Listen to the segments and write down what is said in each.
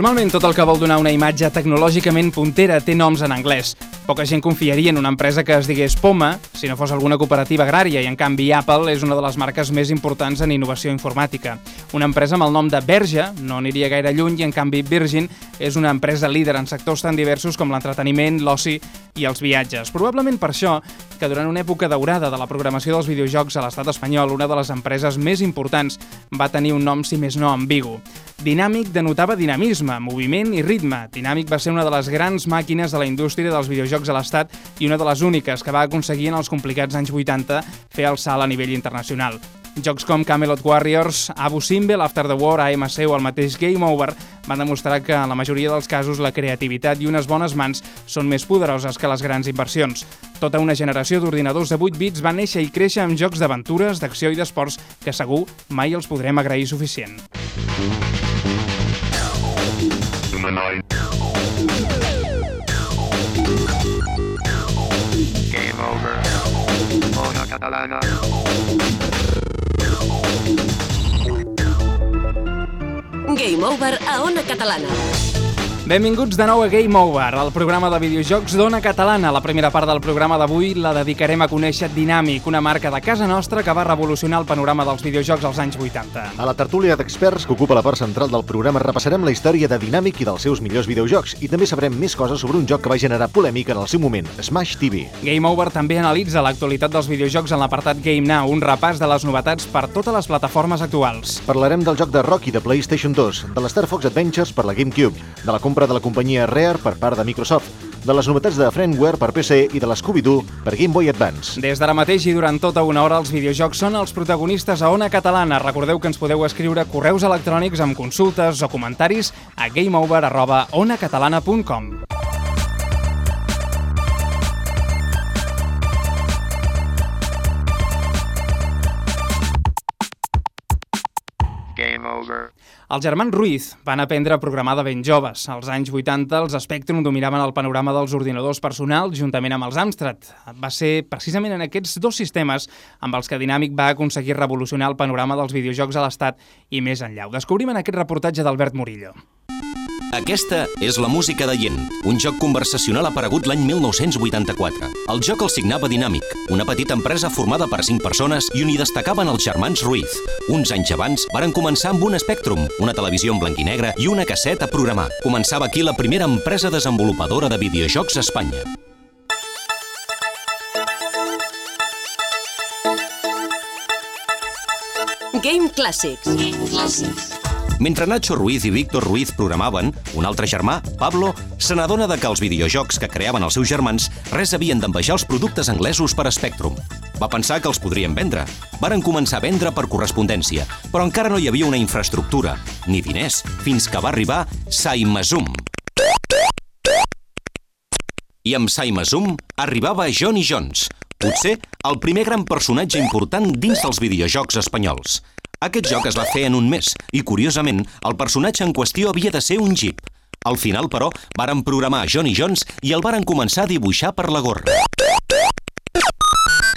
Normalment tot el que vol donar una imatge tecnològicament puntera té noms en anglès. Poca gent confiaria en una empresa que es digués Poma si no fos alguna cooperativa agrària i en canvi Apple és una de les marques més importants en innovació informàtica. Una empresa amb el nom de Verge no aniria gaire lluny i en canvi Virgin és una empresa líder en sectors tan diversos com l'entreteniment, l'oci i els viatges. Probablement per això que durant una època daurada de la programació dels videojocs a l'estat espanyol, una de les empreses més importants va tenir un nom, si més no, ambigu. Dinàmic denotava dinamisme, moviment i ritme. Dinàmic va ser una de les grans màquines de la indústria dels videojocs a l'Estat i una de les úniques que va aconseguir en els complicats anys 80 fer el salt a nivell internacional. Jocs com Camelot Warriors, Abu Simbel, After the War, AMC o el mateix Game Over van demostrar que en la majoria dels casos la creativitat i unes bones mans són més poderoses que les grans inversions. Tota una generació d'ordinadors de 8 bits va néixer i créixer amb jocs d'aventures, d'acció i d'esports que segur mai els podrem agrair suficient. Game catalana. Game Over a Ona Catalana. Benvinguts de nou a Game Over, el programa de videojocs d'Ona Catalana. La primera part del programa d'avui la dedicarem a conèixer Dynamic, una marca de casa nostra que va revolucionar el panorama dels videojocs als anys 80. A la tertúlia d'experts que ocupa la part central del programa repassarem la història de Dynamic i dels seus millors videojocs i també sabrem més coses sobre un joc que va generar polèmica en el seu moment, Smash TV. Game Over també analitza l'actualitat dels videojocs en l'apartat Game Now, un repàs de les novetats per totes les plataformes actuals. Parlarem del joc de Rocky de PlayStation 2, de l'Star Fox Adventures per la GameCube, de la compra de la companyia Rare per part de Microsoft, de les novetats de Friendware per PC i de l'Scooby-Doo per Game Boy Advance. Des d'ara mateix i durant tota una hora els videojocs són els protagonistes a Ona Catalana. Recordeu que ens podeu escriure correus electrònics amb consultes o comentaris a gameover.onacatalana.com. Game over. Els germans Ruiz van aprendre a programar de ben joves. Als anys 80 els Spectrum dominaven el panorama dels ordinadors personals juntament amb els Amstrad. Va ser precisament en aquests dos sistemes amb els que Dynamic va aconseguir revolucionar el panorama dels videojocs a l'Estat i més enllà. Ho descobrim en aquest reportatge d'Albert Murillo. Aquesta és la música de Yen, un joc conversacional aparegut l'any 1984. El joc el signava Dynamic, una petita empresa formada per 5 persones i on hi destacaven els germans Ruiz. Uns anys abans varen començar amb un Spectrum, una televisió en blanc i negre i una casseta a programar. Començava aquí la primera empresa desenvolupadora de videojocs a Espanya. Game Classics. Mentre Nacho Ruiz i Víctor Ruiz programaven, un altre germà, Pablo, se n'adona que els videojocs que creaven els seus germans res havien d'envejar els productes anglesos per Spectrum. Va pensar que els podrien vendre. Varen començar a vendre per correspondència, però encara no hi havia una infraestructura, ni diners, fins que va arribar Saimazum. I amb Saimazum arribava Johnny Jones, potser el primer gran personatge important dins dels videojocs espanyols. Aquest joc es va fer en un mes i, curiosament, el personatge en qüestió havia de ser un jeep. Al final, però, varen programar Johnny Jones i el varen començar a dibuixar per la gorra.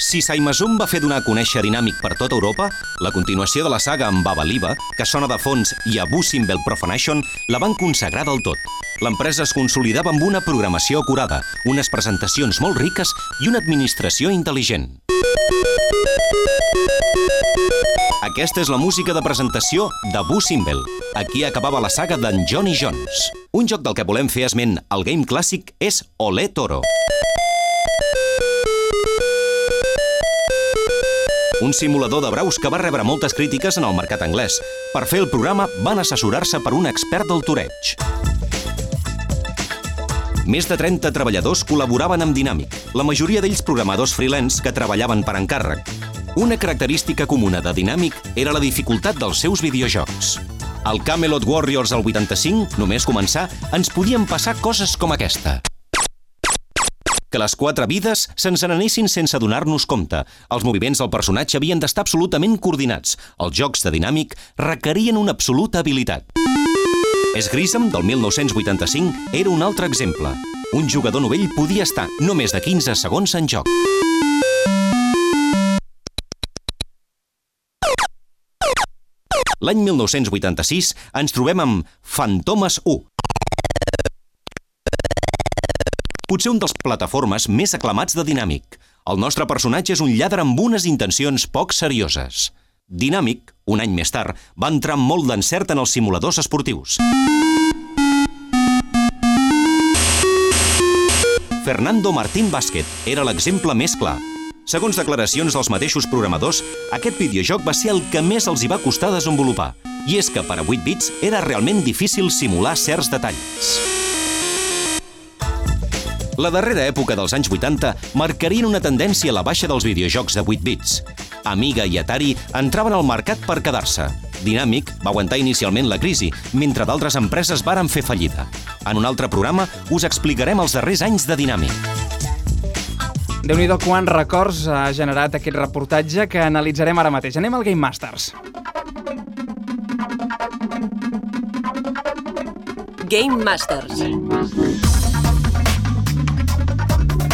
Si Saimazum va fer donar a conèixer Dynamic per tota Europa, la continuació de la saga amb Baba Liva, que sona de fons, i Abu Simbel Profanation, la van consagrar del tot. L'empresa es consolidava amb una programació acurada, unes presentacions molt riques i una administració intel·ligent. Aquesta és la música de presentació d'Abu Simbel. Aquí acabava la saga d'en Johnny Jones. Un joc del que volem fer esment al Game Clàssic és Olé Toro. Un simulador de braus que va rebre moltes crítiques en el mercat anglès. Per fer el programa van assessorar-se per un expert del toreig. Més de 30 treballadors col·laboraven amb Dynamic, la majoria d'ells programadors freelance que treballaven per encàrrec. Una característica comuna de Dynamic era la dificultat dels seus videojocs. Al Camelot Warriors al 85, només començar, ens podien passar coses com aquesta. Que les quatre vides se'ns n'anessin sense donar-nos compte. Els moviments del personatge havien d'estar absolutament coordinats. Els jocs de Dynamic requerien una absoluta habilitat. Esgrism, del 1985, era un altre exemple. Un jugador novell podia estar només de 15 segons en joc. l'any 1986 ens trobem amb Fantomes 1. Potser un dels plataformes més aclamats de Dinàmic. El nostre personatge és un lladre amb unes intencions poc serioses. Dinàmic, un any més tard, va entrar molt d'encert en els simuladors esportius. Fernando Martín Bàsquet era l'exemple més clar. Segons declaracions dels mateixos programadors, aquest videojoc va ser el que més els hi va costar desenvolupar. I és que per a 8 bits era realment difícil simular certs detalls. La darrera època dels anys 80 marcarien una tendència a la baixa dels videojocs de 8 bits. Amiga i Atari entraven al mercat per quedar-se. Dynamic va aguantar inicialment la crisi, mentre d'altres empreses varen fer fallida. En un altre programa us explicarem els darrers anys de Dynamic. Déu nhi quants records ha generat aquest reportatge que analitzarem ara mateix. Anem al Game Masters. Game Masters.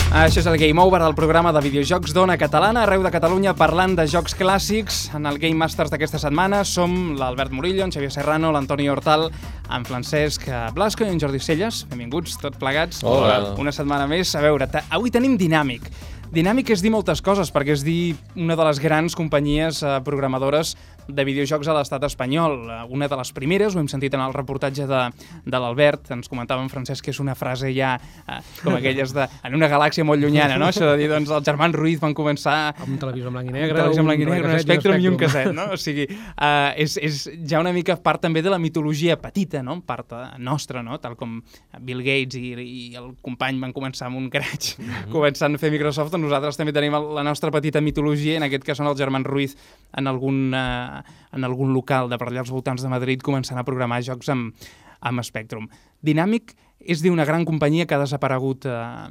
Això és el Game Over, el programa de videojocs d'Ona Catalana, arreu de Catalunya, parlant de jocs clàssics. En el Game Masters d'aquesta setmana som l'Albert Murillo, en Xavier Serrano, l'Antoni Hortal, en Francesc Blasco i en Jordi Celles. Benvinguts, tots plegats. Hola. Una setmana més. A veure, avui tenim Dinàmic. Dinàmic és dir moltes coses, perquè és dir una de les grans companyies eh, programadores de videojocs a l'estat espanyol. Eh, Una de les primeres, ho hem sentit en el reportatge de, de l'Albert, ens comentava en Francesc que és una frase ja eh, com aquelles de... en una galàxia molt llunyana, no? Això de dir, doncs, els germans Ruiz van començar Amb un televisor blanc i un negre, televisor en blanc i negre, un radiocasset Spectrum i un casset, no? O sigui, uh, és, és ja una mica part també de la mitologia petita, no? Part eh, nostra, no? Tal com Bill Gates i, i el company van començar amb un craig començant a fer Microsoft, doncs nosaltres també tenim la nostra petita mitologia, en aquest cas són els germans Ruiz en algun, uh, en algun local de per allà als voltants de Madrid començant a programar jocs amb, amb Spectrum. Dynamic és d'una gran companyia que ha desaparegut uh,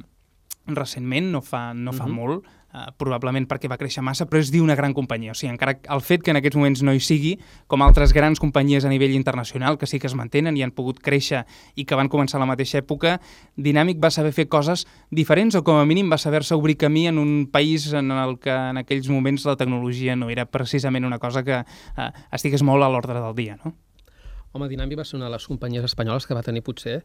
recentment, no fa, no fa molt, uh, probablement perquè va créixer massa, però és d'una gran companyia. O sigui, encara el fet que en aquests moments no hi sigui, com altres grans companyies a nivell internacional, que sí que es mantenen i han pogut créixer i que van començar a la mateixa època, Dynamic va saber fer coses diferents o com a mínim va saber-se obrir camí en un país en el que en aquells moments la tecnologia no era precisament una cosa que uh, estigués molt a l'ordre del dia, no? Home, Dynamic va ser una de les companyies espanyoles que va tenir potser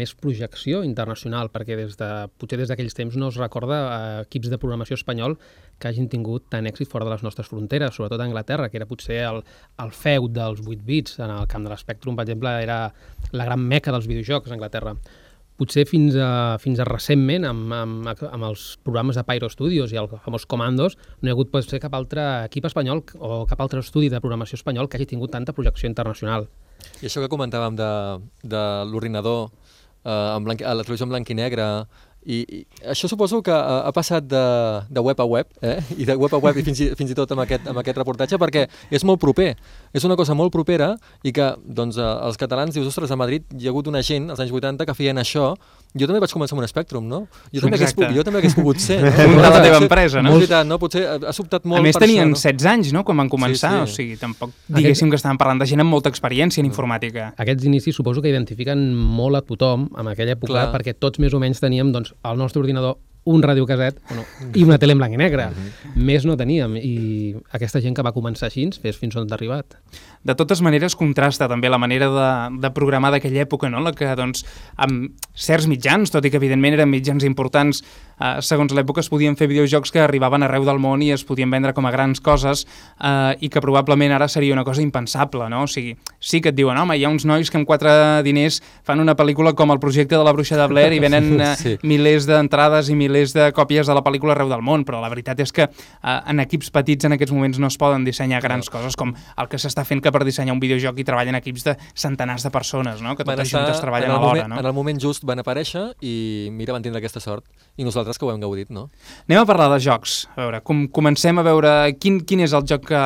més projecció internacional, perquè des de, potser des d'aquells temps no es recorda eh, equips de programació espanyol que hagin tingut tant èxit fora de les nostres fronteres, sobretot a Anglaterra, que era potser el, el feu dels 8 bits en el camp de l'Spectrum, per exemple, era la gran meca dels videojocs a Anglaterra. Potser fins a, fins a recentment, amb, amb, amb els programes de Pyro Studios i el famós Commandos, no hi ha hagut potser cap altre equip espanyol o cap altre estudi de programació espanyol que hagi tingut tanta projecció internacional. I això que comentàvem de, de l'ordinador eh, en blanc, a la televisió en blanc i negre, i, i això suposo que ha, ha passat de, de web a web, eh? i de web a web i fins i, fins i tot amb aquest, amb aquest reportatge, perquè és molt proper, és una cosa molt propera i que doncs, eh, els catalans dius, ostres, a Madrid hi ha hagut una gent als anys 80 que feien això, jo també vaig començar amb un Spectrum, no? Jo també, hagués, Exacte. jo també hagués pogut ser. No? Fundar la teva empresa, no? Veritat, no? Potser ha, sobtat molt a més tenien això, no? 16 anys, no?, quan van començar, Sí, o sí. sigui, tampoc diguéssim que estaven parlant de gent amb molta experiència en informàtica. Aquests inicis suposo que identifiquen molt a tothom en aquella època, Clar. perquè tots més o menys teníem doncs, al nostre ordinador un radiocaset bueno, i una tele en blanc i negre. Més no teníem, i aquesta gent que va començar així, fes fins on ha arribat. De totes maneres, contrasta també la manera de, de programar d'aquella època, no? la que, doncs, amb certs mitjans, tot i que evidentment eren mitjans importants, eh, segons l'època es podien fer videojocs que arribaven arreu del món i es podien vendre com a grans coses eh, i que probablement ara seria una cosa impensable, no? O sigui, sí que et diuen, home, hi ha uns nois que amb quatre diners fan una pel·lícula com el projecte de la bruixa de Blair i venen eh, Sí. milers d'entrades i milers de còpies de la pel·lícula arreu del món, però la veritat és que eh, en equips petits en aquests moments no es poden dissenyar grans coses com el que s'està fent que per dissenyar un videojoc hi treballen equips de centenars de persones, no? que totes estar juntes treballen alhora. moment, En No? el moment just van aparèixer i mira, van tindre aquesta sort. I nosaltres que ho hem gaudit, no? Anem a parlar de jocs. A veure, com, comencem a veure quin, quin és el joc que,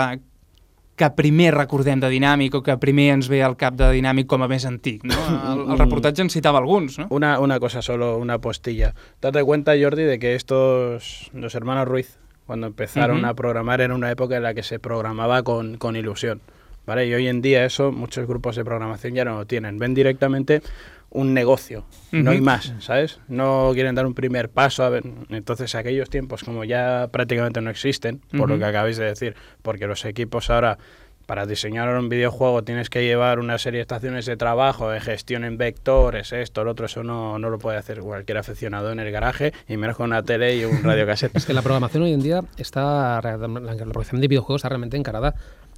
que primer recordem de Dinàmic o que primer ens ve al cap de Dinàmic com a més antic. No? El, el reportatge en citava alguns, no? Una, una cosa solo, una postilla. Date cuenta, Jordi, de que estos, los hermanos Ruiz, cuando empezaron Ujú. a programar, era una época en la que se programaba con, con ilusión. ¿vale? Y hoy en día eso, muchos grupos de programación ya no lo tienen. Ven directamente un negocio, no hay más, ¿sabes? No quieren dar un primer paso. A ver. Entonces, aquellos tiempos como ya prácticamente no existen, por lo que acabáis de decir, porque los equipos ahora para diseñar un videojuego tienes que llevar una serie de estaciones de trabajo, de gestión en vectores, esto, lo otro, eso no, no lo puede hacer cualquier aficionado en el garaje, y menos con una tele y un radiocassette. Es que la programación hoy en día está, la la programación de videojuegos está realmente encarada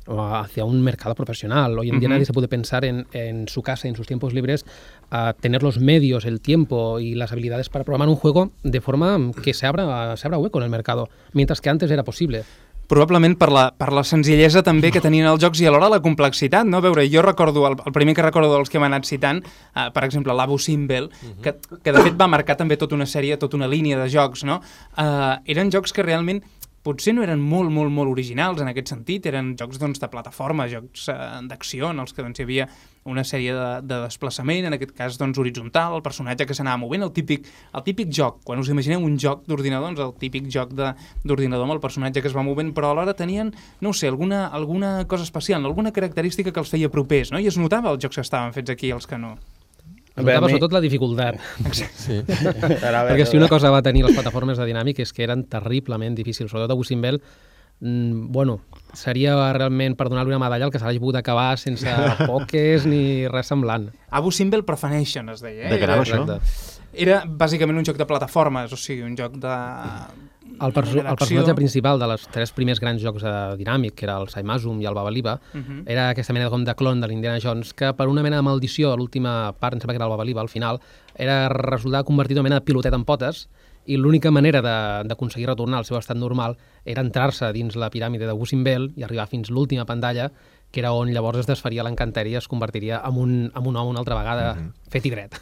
hacia un mercado profesional. Hoy en día Ujú. nadie se puede pensar en, en su casa, en sus tiempos libres, a tener los medios, el tiempo y las habilidades para programar un juego de forma que se abra, se abra hueco en el mercado, mientras que antes era posible. Probablement per la, per la senzillesa també que tenien els jocs i alhora la complexitat, no? A veure, jo recordo, el, el primer que recordo dels que hem anat citant, uh, per exemple, l'Abu Simbel, que, que de fet va marcar també tota una sèrie, tota una línia de jocs, no? Uh, eren jocs que realment potser no eren molt, molt, molt originals en aquest sentit, eren jocs doncs, de plataforma, jocs uh, d'acció en els que doncs, hi havia una sèrie de, de desplaçament, en aquest cas doncs, horitzontal, el personatge que s'anava movent, el típic, el típic joc, quan us imagineu un joc d'ordinador, doncs el típic joc d'ordinador amb el personatge que es va movent, però alhora tenien, no sé, alguna, alguna cosa especial, alguna característica que els feia propers, no? I es notava els jocs que estaven fets aquí, els que no. Es notava mi- sobretot la dificultat. Sí. Perquè si una cosa va tenir les plataformes de Dynamic és que eren terriblement difícils, sobretot a Busimbel, mm, bueno, seria realment per donar-li una medalla al que se l'hagi pogut acabar sense poques ni res semblant. Abu Simbel Profanation es deia, eh? De què anava això? era bàsicament un joc de plataformes, o sigui, un joc de... El, perso el personatge principal de les tres primers grans jocs de Dynamic, que era el Saimazum i el Babaliba, Mhm. era aquesta mena com de clon de l'Indiana Jones, que per una mena de maldició, a l'última part, em sembla que era el Babaliba, al final, era resultar convertit en una mena de pilotet en potes, i l'única manera de- d'aconseguir retornar al seu estat normal era entrar-se dins la piràmide de Wusimbel i arribar fins l'última pantalla, que era on llavors es desfaria l'encanteri i es convertiria en un, en un home una altra vegada fet i dret.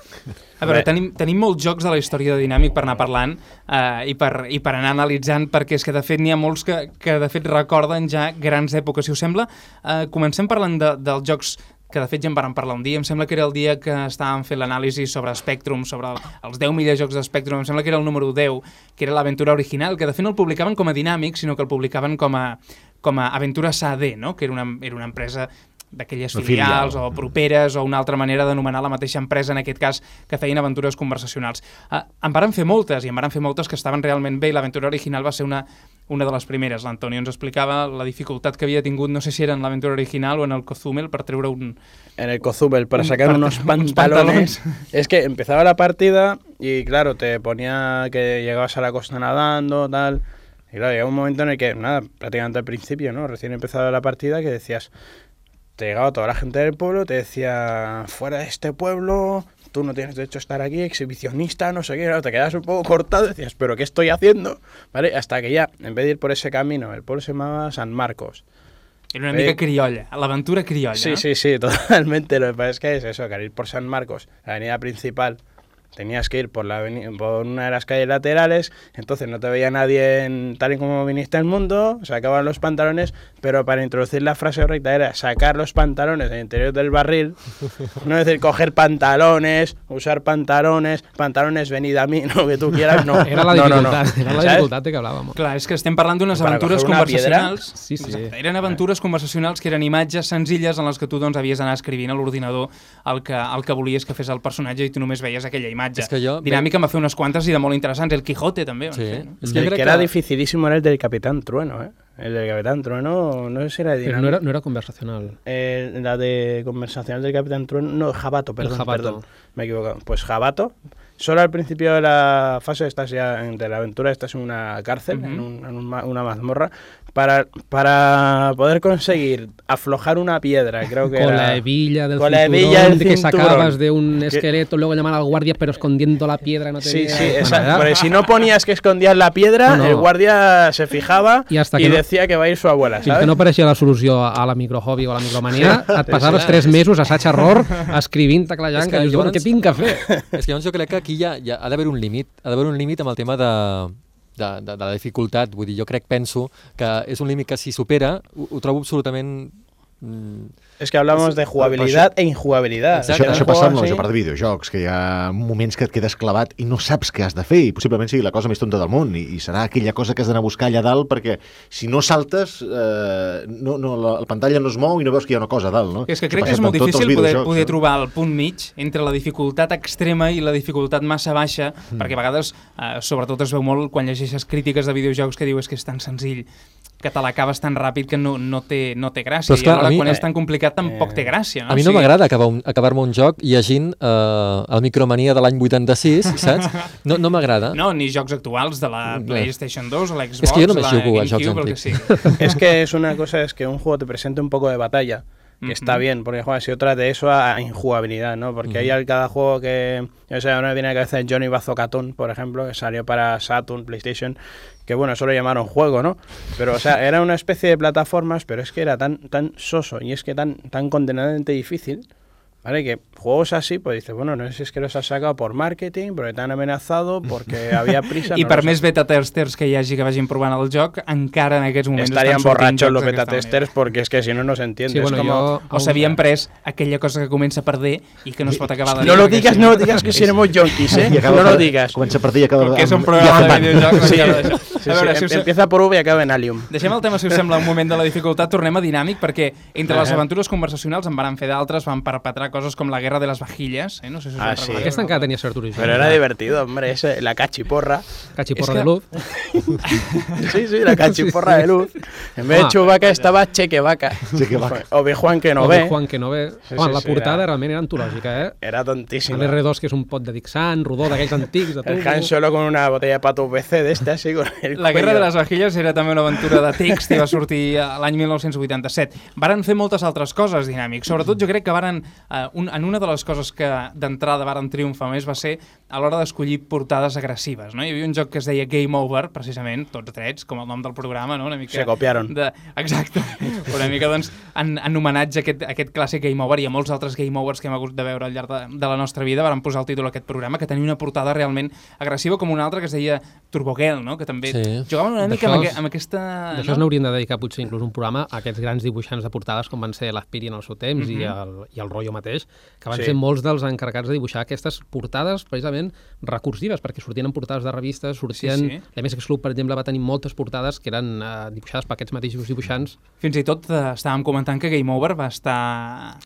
A veure, tenim, tenim molts jocs de la història de Dynamic per anar parlant eh, i, per, i per anar analitzant, perquè és que de fet n'hi ha molts que, que de fet recorden ja grans èpoques. Si us sembla, eh, comencem parlant de, dels jocs que de fet ja en vàrem parlar un dia, em sembla que era el dia que estàvem fent l'anàlisi sobre Spectrum, sobre el, els 10 millors jocs de Spectrum, em sembla que era el número 10, que era l'aventura original, que de fet no el publicaven com a Dynamic, sinó que el publicaven com a, com a Aventura SAD, no? que era una, era una empresa d'aquelles filials filial. o properes o una altra manera d'anomenar la mateixa empresa, en aquest cas, que feien aventures conversacionals. Uh, en varen fer moltes, i en varen fer moltes que estaven realment bé, i l'aventura original va ser una, una de les primeres. L'Antonio ens explicava la dificultat que havia tingut, no sé si era en l'aventura original o en el Cozumel, per treure un... en el Cozumel para Un sacar unos unos pantalones. pantalones. Es que empezaba la partida y claro, te ponía que llegabas a la costa nadando, tal. Y claro, llegaba un momento en el que, nada, prácticamente al principio, ¿no? Recién empezaba la partida que decías, te llegaba toda la gente del pueblo, te decía, fuera de este pueblo, tú no tienes derecho a estar aquí, exhibicionista, no sé qué, claro, te quedas un poco cortado, decías, pero ¿qué estoy haciendo? ¿Vale? Hasta que ya, en vez de ir por ese camino, el pueblo se llamaba San Marcos. Era una mica criolla, l'aventura criolla. Sí, sí, sí, totalmente. Lo que pasa es que es eso, que al ir por San Marcos, la avenida principal, tenías que ir por, la por una de las calles laterales, entonces no te veía nadie en- tal y como viniste al mundo, sacaban los pantalones, pero para introducir la frase correcta era sacar los pantalones del interior del barril, no es decir coger pantalones, usar pantalones, pantalones venid a mí, lo que tú quieras, no. Era la no, no, no. dificultat, era la ¿Sabes? dificultat de que hablàvem. Clar, és que estem parlant d'unes aventures una conversacionals. Sí, sí. Exacte, Eren aventures conversacionals que eren imatges senzilles en les que tu doncs, havies d'anar escrivint a l'ordinador el, que, el que volies que fes el personatge i tu només veies aquella imatge. És que jo- Dinàmica em va fer unes quantes i de molt interessants. El Quijote també Sí. fer. No? És que El que crec era que... dificilísimo era el del Capitán Trueno, ¿eh? El del Capitán Trueno, no sé si era de Però no era, no era conversacional. Eh, la de conversacional del Capitán Trueno, no, Jabato, perdón, Jabato. perdón, me he equivocado. Pues Jabato, solo al principio de la fase, estás ya de la aventura, estás en una cárcel, en, un- en un ma- una mazmorra, para, para poder conseguir aflojar una piedra, creo que con era... la hebilla del con la cinturón, hebilla del de que cinturón. sacabas de un Que- esqueleto, luego llamar al guardia, pero escondiendo la piedra. No te Sí, veía. sí, exacto. Porque si no ponías que escondías la piedra, No, no. el guardia se fijaba Y y, hasta que no- decía que va a ir su abuela, Fins ¿sabes? que no apareixia la solució a la microhobby o a la micromania, et passaves tres mesos assaig-error escrivint, teclejant, És que, que dius, bueno, llavors- què tinc que fer? És que llavors jo crec que aquí hi ha, ha d'haver un límit, ha d'haver un límit amb el tema de, de, de, de la dificultat. Vull dir, jo crec, penso, que és un límit que si supera, ho, ho trobo absolutament... Mm, Es que hablamos de jugabilidad e injugabilidad. Exacte. Això, Un això passa amb la part de videojocs, que hi ha moments que et quedes clavat i no saps què has de fer i possiblement sigui la cosa més tonta del món i, i serà aquella cosa que has d'anar a buscar allà dalt perquè si no saltes eh, no, no, la, la pantalla no es mou i no veus que hi ha una cosa a dalt. No? És que Això crec que és molt difícil poder, poder no? trobar el punt mig entre la dificultat extrema i la dificultat massa baixa, Mm. perquè a vegades, eh, sobretot es veu molt quan llegeixes crítiques de videojocs que diu és que és tan senzill que te l'acabes tan ràpid que no, no, té, no té gràcia. Però és I alhora, a mi- quan és tan complicat, tampoc Eh, té gràcia. No? A mi no m'agrada acabar un- acabar-me un joc llegint eh, el Micromania de l'any 86, saps? No, no m'agrada. No, ni jocs actuals de la. PlayStation 2 o l'Xbox, És que jo només la jugo a jocs antics. sigui. es que es una cosa, es que un juego te presente un poco de batalla, que está bien, porque y otra de eso a injugabilidad, ¿no? Porque hay al- cada juego que, yo sé, ahora me viene a la cabeza Johnny Bazookaton, por ejemplo, que salió para Saturn, PlayStation, que bueno, eso lo llamaron juego, ¿no? Pero, o sea, era una especie de plataformas, pero es que era tan, tan soso y es que tan, tan condenadamente difícil, ¿vale? Que juegos así, pues dices, bueno, no sé si es que los has sacado por marketing, porque te han amenazado, porque había prisa. I no per més beta-testers que hi hagi que vagin provant el joc, encara en aquests moments sortint borrachos los jocs d'aquesta beta-testers porque es que si no, no se entiende. Sí, es bueno, como... jo... O s'havien pres aquella cosa que comença per D i que no es pot acabar de dir. No lo perquè digas, si no lo digas que seremos junkies, ¿eh? I acaba No lo digas. Comença per dir i acaba... Perquè és un programa de videojocs. Sí. Sí, a veure, sí, si us, Empieza por V y acaba en Allium. Deixem el tema, si us sembla, un moment de la dificultat. Tornem a Dinàmic, perquè entre les aventures conversacionals en van fer d'altres, van perpetrar coses com la guerra de les vajilles. Eh? No sé si Ah, sí. Aquesta encara tenia cert origen. Pero era divertido, hombre, ese, la cachiporra. Cachiporra És que- de luz. Sí, sí, la cachiporra Sí, sí. de luz. En vez de Home. Chubaca estaba Chequevaca. Chequevaca. Obi-Juan que no ve. de Juan que no ve. Sí, Home, sí, la sí, portada era- realment era antològica, eh? Era tontísimo. L'R2, que és un pot de Dixant, rodó d'aquells antics, de El. Han Solo con una botella de pato VC de este así con el La guerra de les vajilles era també una aventura de text i va sortir a l'any 1987. Varen fer moltes altres coses dinàmics. Sobretot jo crec que varen, eh, un, en una de les coses que d'entrada varen triomfar més va ser a l'hora d'escollir portades agressives. No? Hi havia un joc que es deia Game Over, precisament, tots drets, com el nom del programa, no? una mica... Se copiaron. De, exacte. Una mica, doncs, en, en homenatge a aquest, a aquest clàssic Game Over i a molts altres Game Overs que hem hagut de veure al llarg de, de la nostra vida, varen posar el títol a aquest programa, que tenia una portada realment agressiva, com una altra que es deia Turbo Girl, no? que també Sí. jugaven una mica amb, aqu es- amb aquesta... D'això no? n'hauríem de dedicar potser inclús un programa a aquests grans dibuixants de portades com van ser l'Aspiri en el seu temps i, el, i el Rollo mateix, que van Sí. ser molts dels encarregats de dibuixar aquestes portades precisament recursives, perquè sortien en portades de revistes, sortien... Sí, sí. L'MSX Club, per exemple, va tenir moltes portades que eren eh, dibuixades per aquests mateixos dibuixants. Fins i tot eh, estàvem comentant que Game Over va estar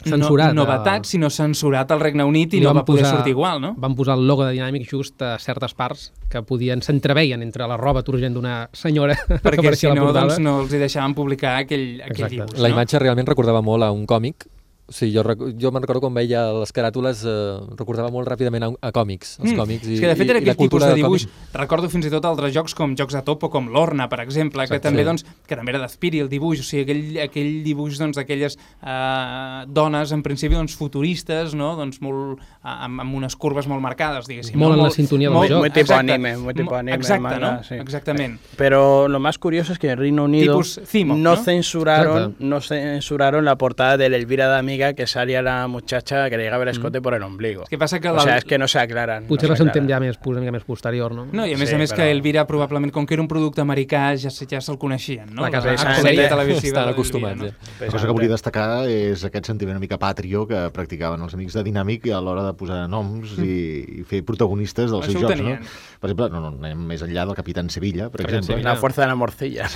Censurat, no, no eh, vetat, sinó censurat al Regne Unit i, no van va poder sortir igual, no? Van posar el logo de Dynamic just a certes parts que podien s'entreveien entre la roba turgent d'una senyora Perquè si la no, doncs no els hi deixaven publicar aquell, aquell Exacte. dibuix. La no? imatge realment recordava molt a un còmic. O sigui, jo, rec- jo me'n recordo quan veia les caràtules, eh, recordava molt ràpidament a, a còmics, els còmics. Mm. és que de fet i, era i la aquell tipus cultura de dibuix. còmic. Recordo fins i tot altres jocs com Jocs de Topo, com l'Orna, per exemple, que Exacte. també, Sí. doncs, que també era d'Aspiri, el dibuix, o sigui, aquell, aquell dibuix doncs, d'aquelles eh, dones, en principi, doncs, futuristes, no? doncs, molt, amb, amb unes curves molt marcades, diguéssim. Molt no? en la sintonia del molt, joc. Muy tipo exacte. anime, muy tipo anime, Exacte, manga, no? sí. Exactament. Pero lo más curioso es que en Reino Unido Tipus Cimo, no, ¿no? censuraron Exacto. no censuraron la portada de la Elvira de Amiga que salía la muchacha que le llegaba el escote por el ombligo. Que pasa que o la- sea, es que no se aclaran. Potser no va se ser un temps ja més, una mica més posterior, no? No, i a més Sí, a més que però- Elvira probablement, com que era un producte americà, ja, se- ja se'l coneixien, no? La casa- la la sèrie gente televisiva Estan acostumats, no? ja. La cosa que volia destacar és aquest sentiment una mica patrio que practicaven els amics de Dinàmic a l'hora de posar noms i, i fer protagonistes dels Això seus jocs. No? Per exemple, no, no, anem més enllà del Capitán Sevilla, per Capitán exemple. Sevilla. La fuerza de la morcilla.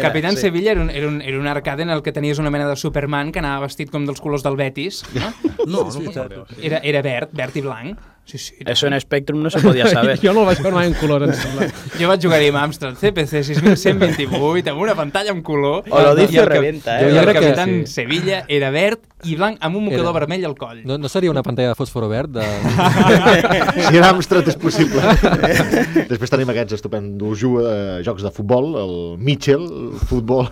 Capitán Sí. Sevilla era un, era, un, era un arcade en el que tenies una mena de Superman que anava vestit com dels colors del Betis, no? No, no, no. Era, era verd, verd i blanc. Sí, sí. Eso en Spectrum no se podía saber. jo no el vaig veure mai en color, em sembla. Jo vaig jugar-hi amb Amstrad CPC 6128 amb una pantalla amb color. O lo dice I revienta, I eh? Jo el crec que Capitán sí. Sevilla era verd i blanc amb un mocador Era- vermell al coll. No, no seria una pantalla de fòsforo verd? De... Si era Amstrad és possible. Després tenim aquests estupendos ju- eh, jocs de futbol, el Mitchell, el futbol,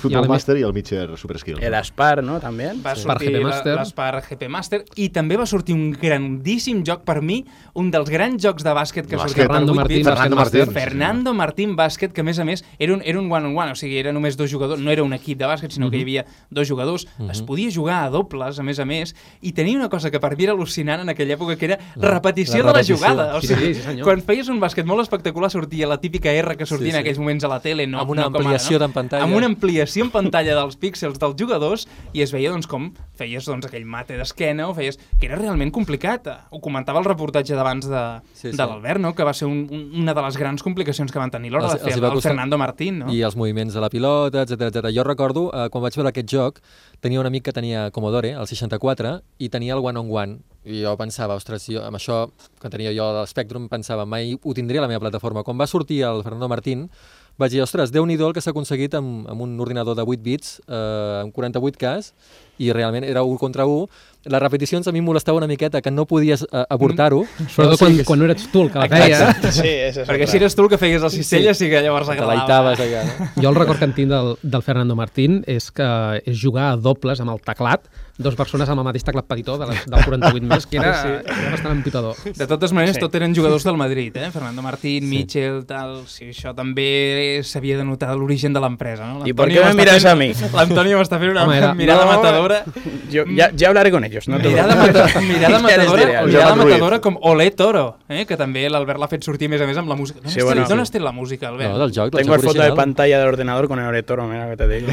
futbol el Mi- Master i el Mitchell Super Skills. El Aspar, ¿no? También. Va sortir GP la- Master. l'Spar GP Master i també va sortir un grandíssim joc per mi, un dels grans jocs de bàsquet que Bàsquet. sortia Fernando 8 Martín. Fernando Martín. Fernando Martín Bàsquet, que a més a més era un, era un one-on-one, o sigui, era només dos jugadors, no era un equip de bàsquet, sinó que hi havia dos jugadors, es podia jugar a dobles, a més a més, i tenia una cosa que per mi era al·lucinant en aquella època, que era repetició la de la repetició. jugada. O sigui, sí, sí, quan feies un bàsquet molt espectacular sortia la típica R que sortia Sí, en sí. aquells moments a la tele, no, Amb una no ampliació ara, en pantalla. Amb una ampliació en pantalla dels píxels dels jugadors i es veia doncs, com feies doncs, aquell mate d'esquena o feies... que era realment complicat. Ho comentava el reportatge d'abans de, Sí, sí. de l'Albert, no? que va ser un, un, una de les grans complicacions que van tenir l'hora de fer el, el Fernando Martín. No? I els moviments de la pilota, etc etc. Jo recordo, eh, quan vaig veure aquest joc, tenia un amic que tenia Commodore, el 64, i tenia el one-on-one. I jo pensava, ostres, jo, amb això, que tenia jo de l'Spectrum, pensava, mai ho tindria a la meva plataforma. Quan va sortir el Fernando Martín, vaig dir, ostres, déu nhi el que s'ha aconseguit amb, amb un ordinador de 8 bits, eh, amb 48Ks, i realment era 1 contra 1. Les repeticions a mi em molestava una miqueta, que no podies eh, avortar-ho. Sobretot quan, quan no eres tu el que la feia. Sí, és això. Perquè si eres tu el que feies el cistella, sí, que llavors Te agradava. laitaves allà, no? Jo el record que en tinc del, del Fernando Martín és que és jugar a dobles amb el teclat, dues persones amb el mateix teclat petitó de les, del 48 més, que era, era bastant empitador. De totes maneres, Sí. tot eren jugadors del Madrid, eh? Fernando Martín, Mitchell, tal... Sí, això també s'havia de notar l'origen de l'empresa, no? ¿Y por L'Antonio qué me miras fent- a mí? L'Antonio m'està fent una Home, era- mirada No, matadora. Yo ya, ya hablaré con ellos, no Mirada, mata, mirada matadora, els mirada matadora com Olé Toro, eh? que també l'Albert l'ha fet sortir més a més amb la música. D'on Sí, has bueno, sí. has tret la música, Albert? No, del joc, del Tengo el foto de pantalla del ordenador con el Oretoro, mira que te digo.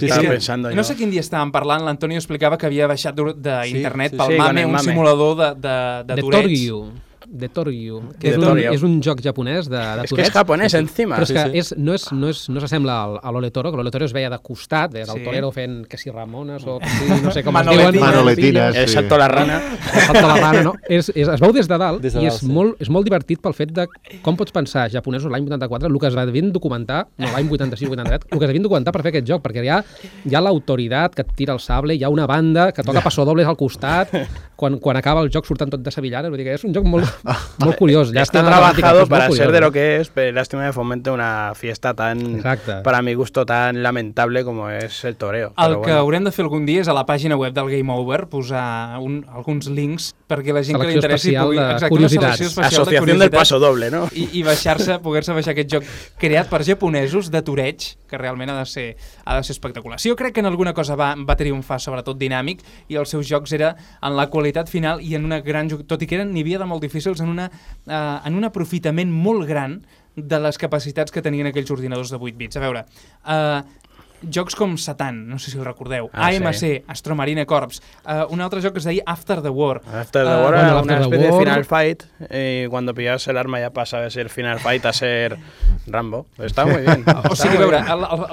Sí, Estaba sí. pensando No sé quin dia estàvem parlant, l'Antonio explicava que havia baixat d'internet Sí, sí, pel sí, MAME el un Mame. simulador de, de, de, De. De Toryu. De És un, és un joc japonès de, de Es que Tourette. japonés encima. Però és Sí, que sí. és, no, és, no, és, no s'assembla al- a l'Ole Toro, que l'Ole Toro es veia de costat, veia Sí. el torero fent que si Ramones o que si, no sé com es diuen. Manoletinas. El Sí. salto a la rana. El salto a la rana, no? És, és, es veu des de dalt Des de i dalt, és, sí. molt, és molt divertit pel fet de com pots pensar japonesos l'any 84, el que es devien documentar, no, l'any 86-87, el que es devien documentar per fer aquest joc, perquè hi ha, hi ha l'autoritat que et tira el sable, hi ha una banda que toca passodobles al costat, quan, quan acaba el joc surten tot de sevillanes, vull dir que és un joc molt, molt curiós. Ja Está està trabajado és para ser curiós. de lo que es, pero lástima que fomente una fiesta tan, Exacte. para mi gusto, tan lamentable como es el toreo. El que bueno. haurem de fer algun dia és a la pàgina web del Game Over posar un, alguns links perquè la gent que li Selecció interessi pugui... de Exacte, una curiositats. selecció especial de Asociación del paso doble, ¿no? i, i baixar-se, poder-se baixar aquest joc creat per japonesos de toreig, que realment ha de ser, ha de ser espectacular. Sí, jo crec que en alguna cosa va, va triomfar, sobretot dinàmic, i els seus jocs era en la qualitat final i en una gran... Tot i que eren n'hi havia de molt difícils, en, una, eh, en un aprofitament molt gran de les capacitats que tenien aquells ordinadors de 8 bits. A veure, eh, jocs com Satan, no sé si el recordeu, Ah, AMC, sí. Astromarine Corps, eh, un altre joc que es deia After the War. After the Eh, War bueno, era el una After the especie de War- Final Fight y cuando pillabas el arma ya pasa de ser Final Fight a ser Rambo. Está muy bien. O sigui, a veure,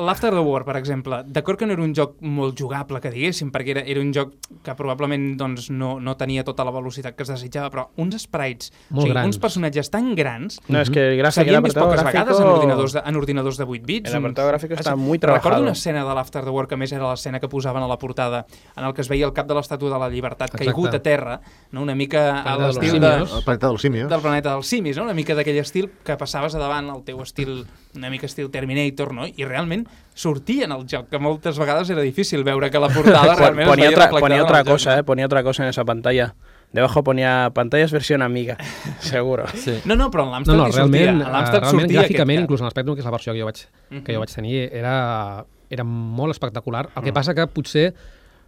l'After the War, per exemple, d'acord que no era un joc molt jugable, que diguéssim, perquè era, era un joc que probablement doncs, no, no tenia tota la velocitat que es desitjava, però uns sprites, Molt o sigui, grans. uns personatges tan grans, No, es que s'havien vist poques vegades en ordinadors, de, en ordinadors de 8 bits. El apartado gráfico està sí. muy Recordo una escena de l'After the War, que a més era l'escena que posaven a la portada, en el que es veia el cap de l'Estàtua de la Llibertat Exacte. caigut a terra, no? una mica a l'estil de. El planeta dels simios. del planeta dels simis, no? una mica d'aquell estil que passaves a davant, el teu estil, una mica estil Terminator, no? i realment sortia en el joc, que moltes vegades era difícil veure que la portada realment ponía es veia otra, reflectada ponía en otra cosa, no? eh, ponía otra cosa en esa pantalla. Debajo ponía pantallas versión amiga, seguro. Sí. No, no, però en No, l'Amstrad no, sortia. realment, a eh, l'Amstrad realment sortia gràficament, aquest inclús en l'Spectrum, que és la versió que jo vaig, que jo vaig tenir, era, era molt espectacular. El que passa que potser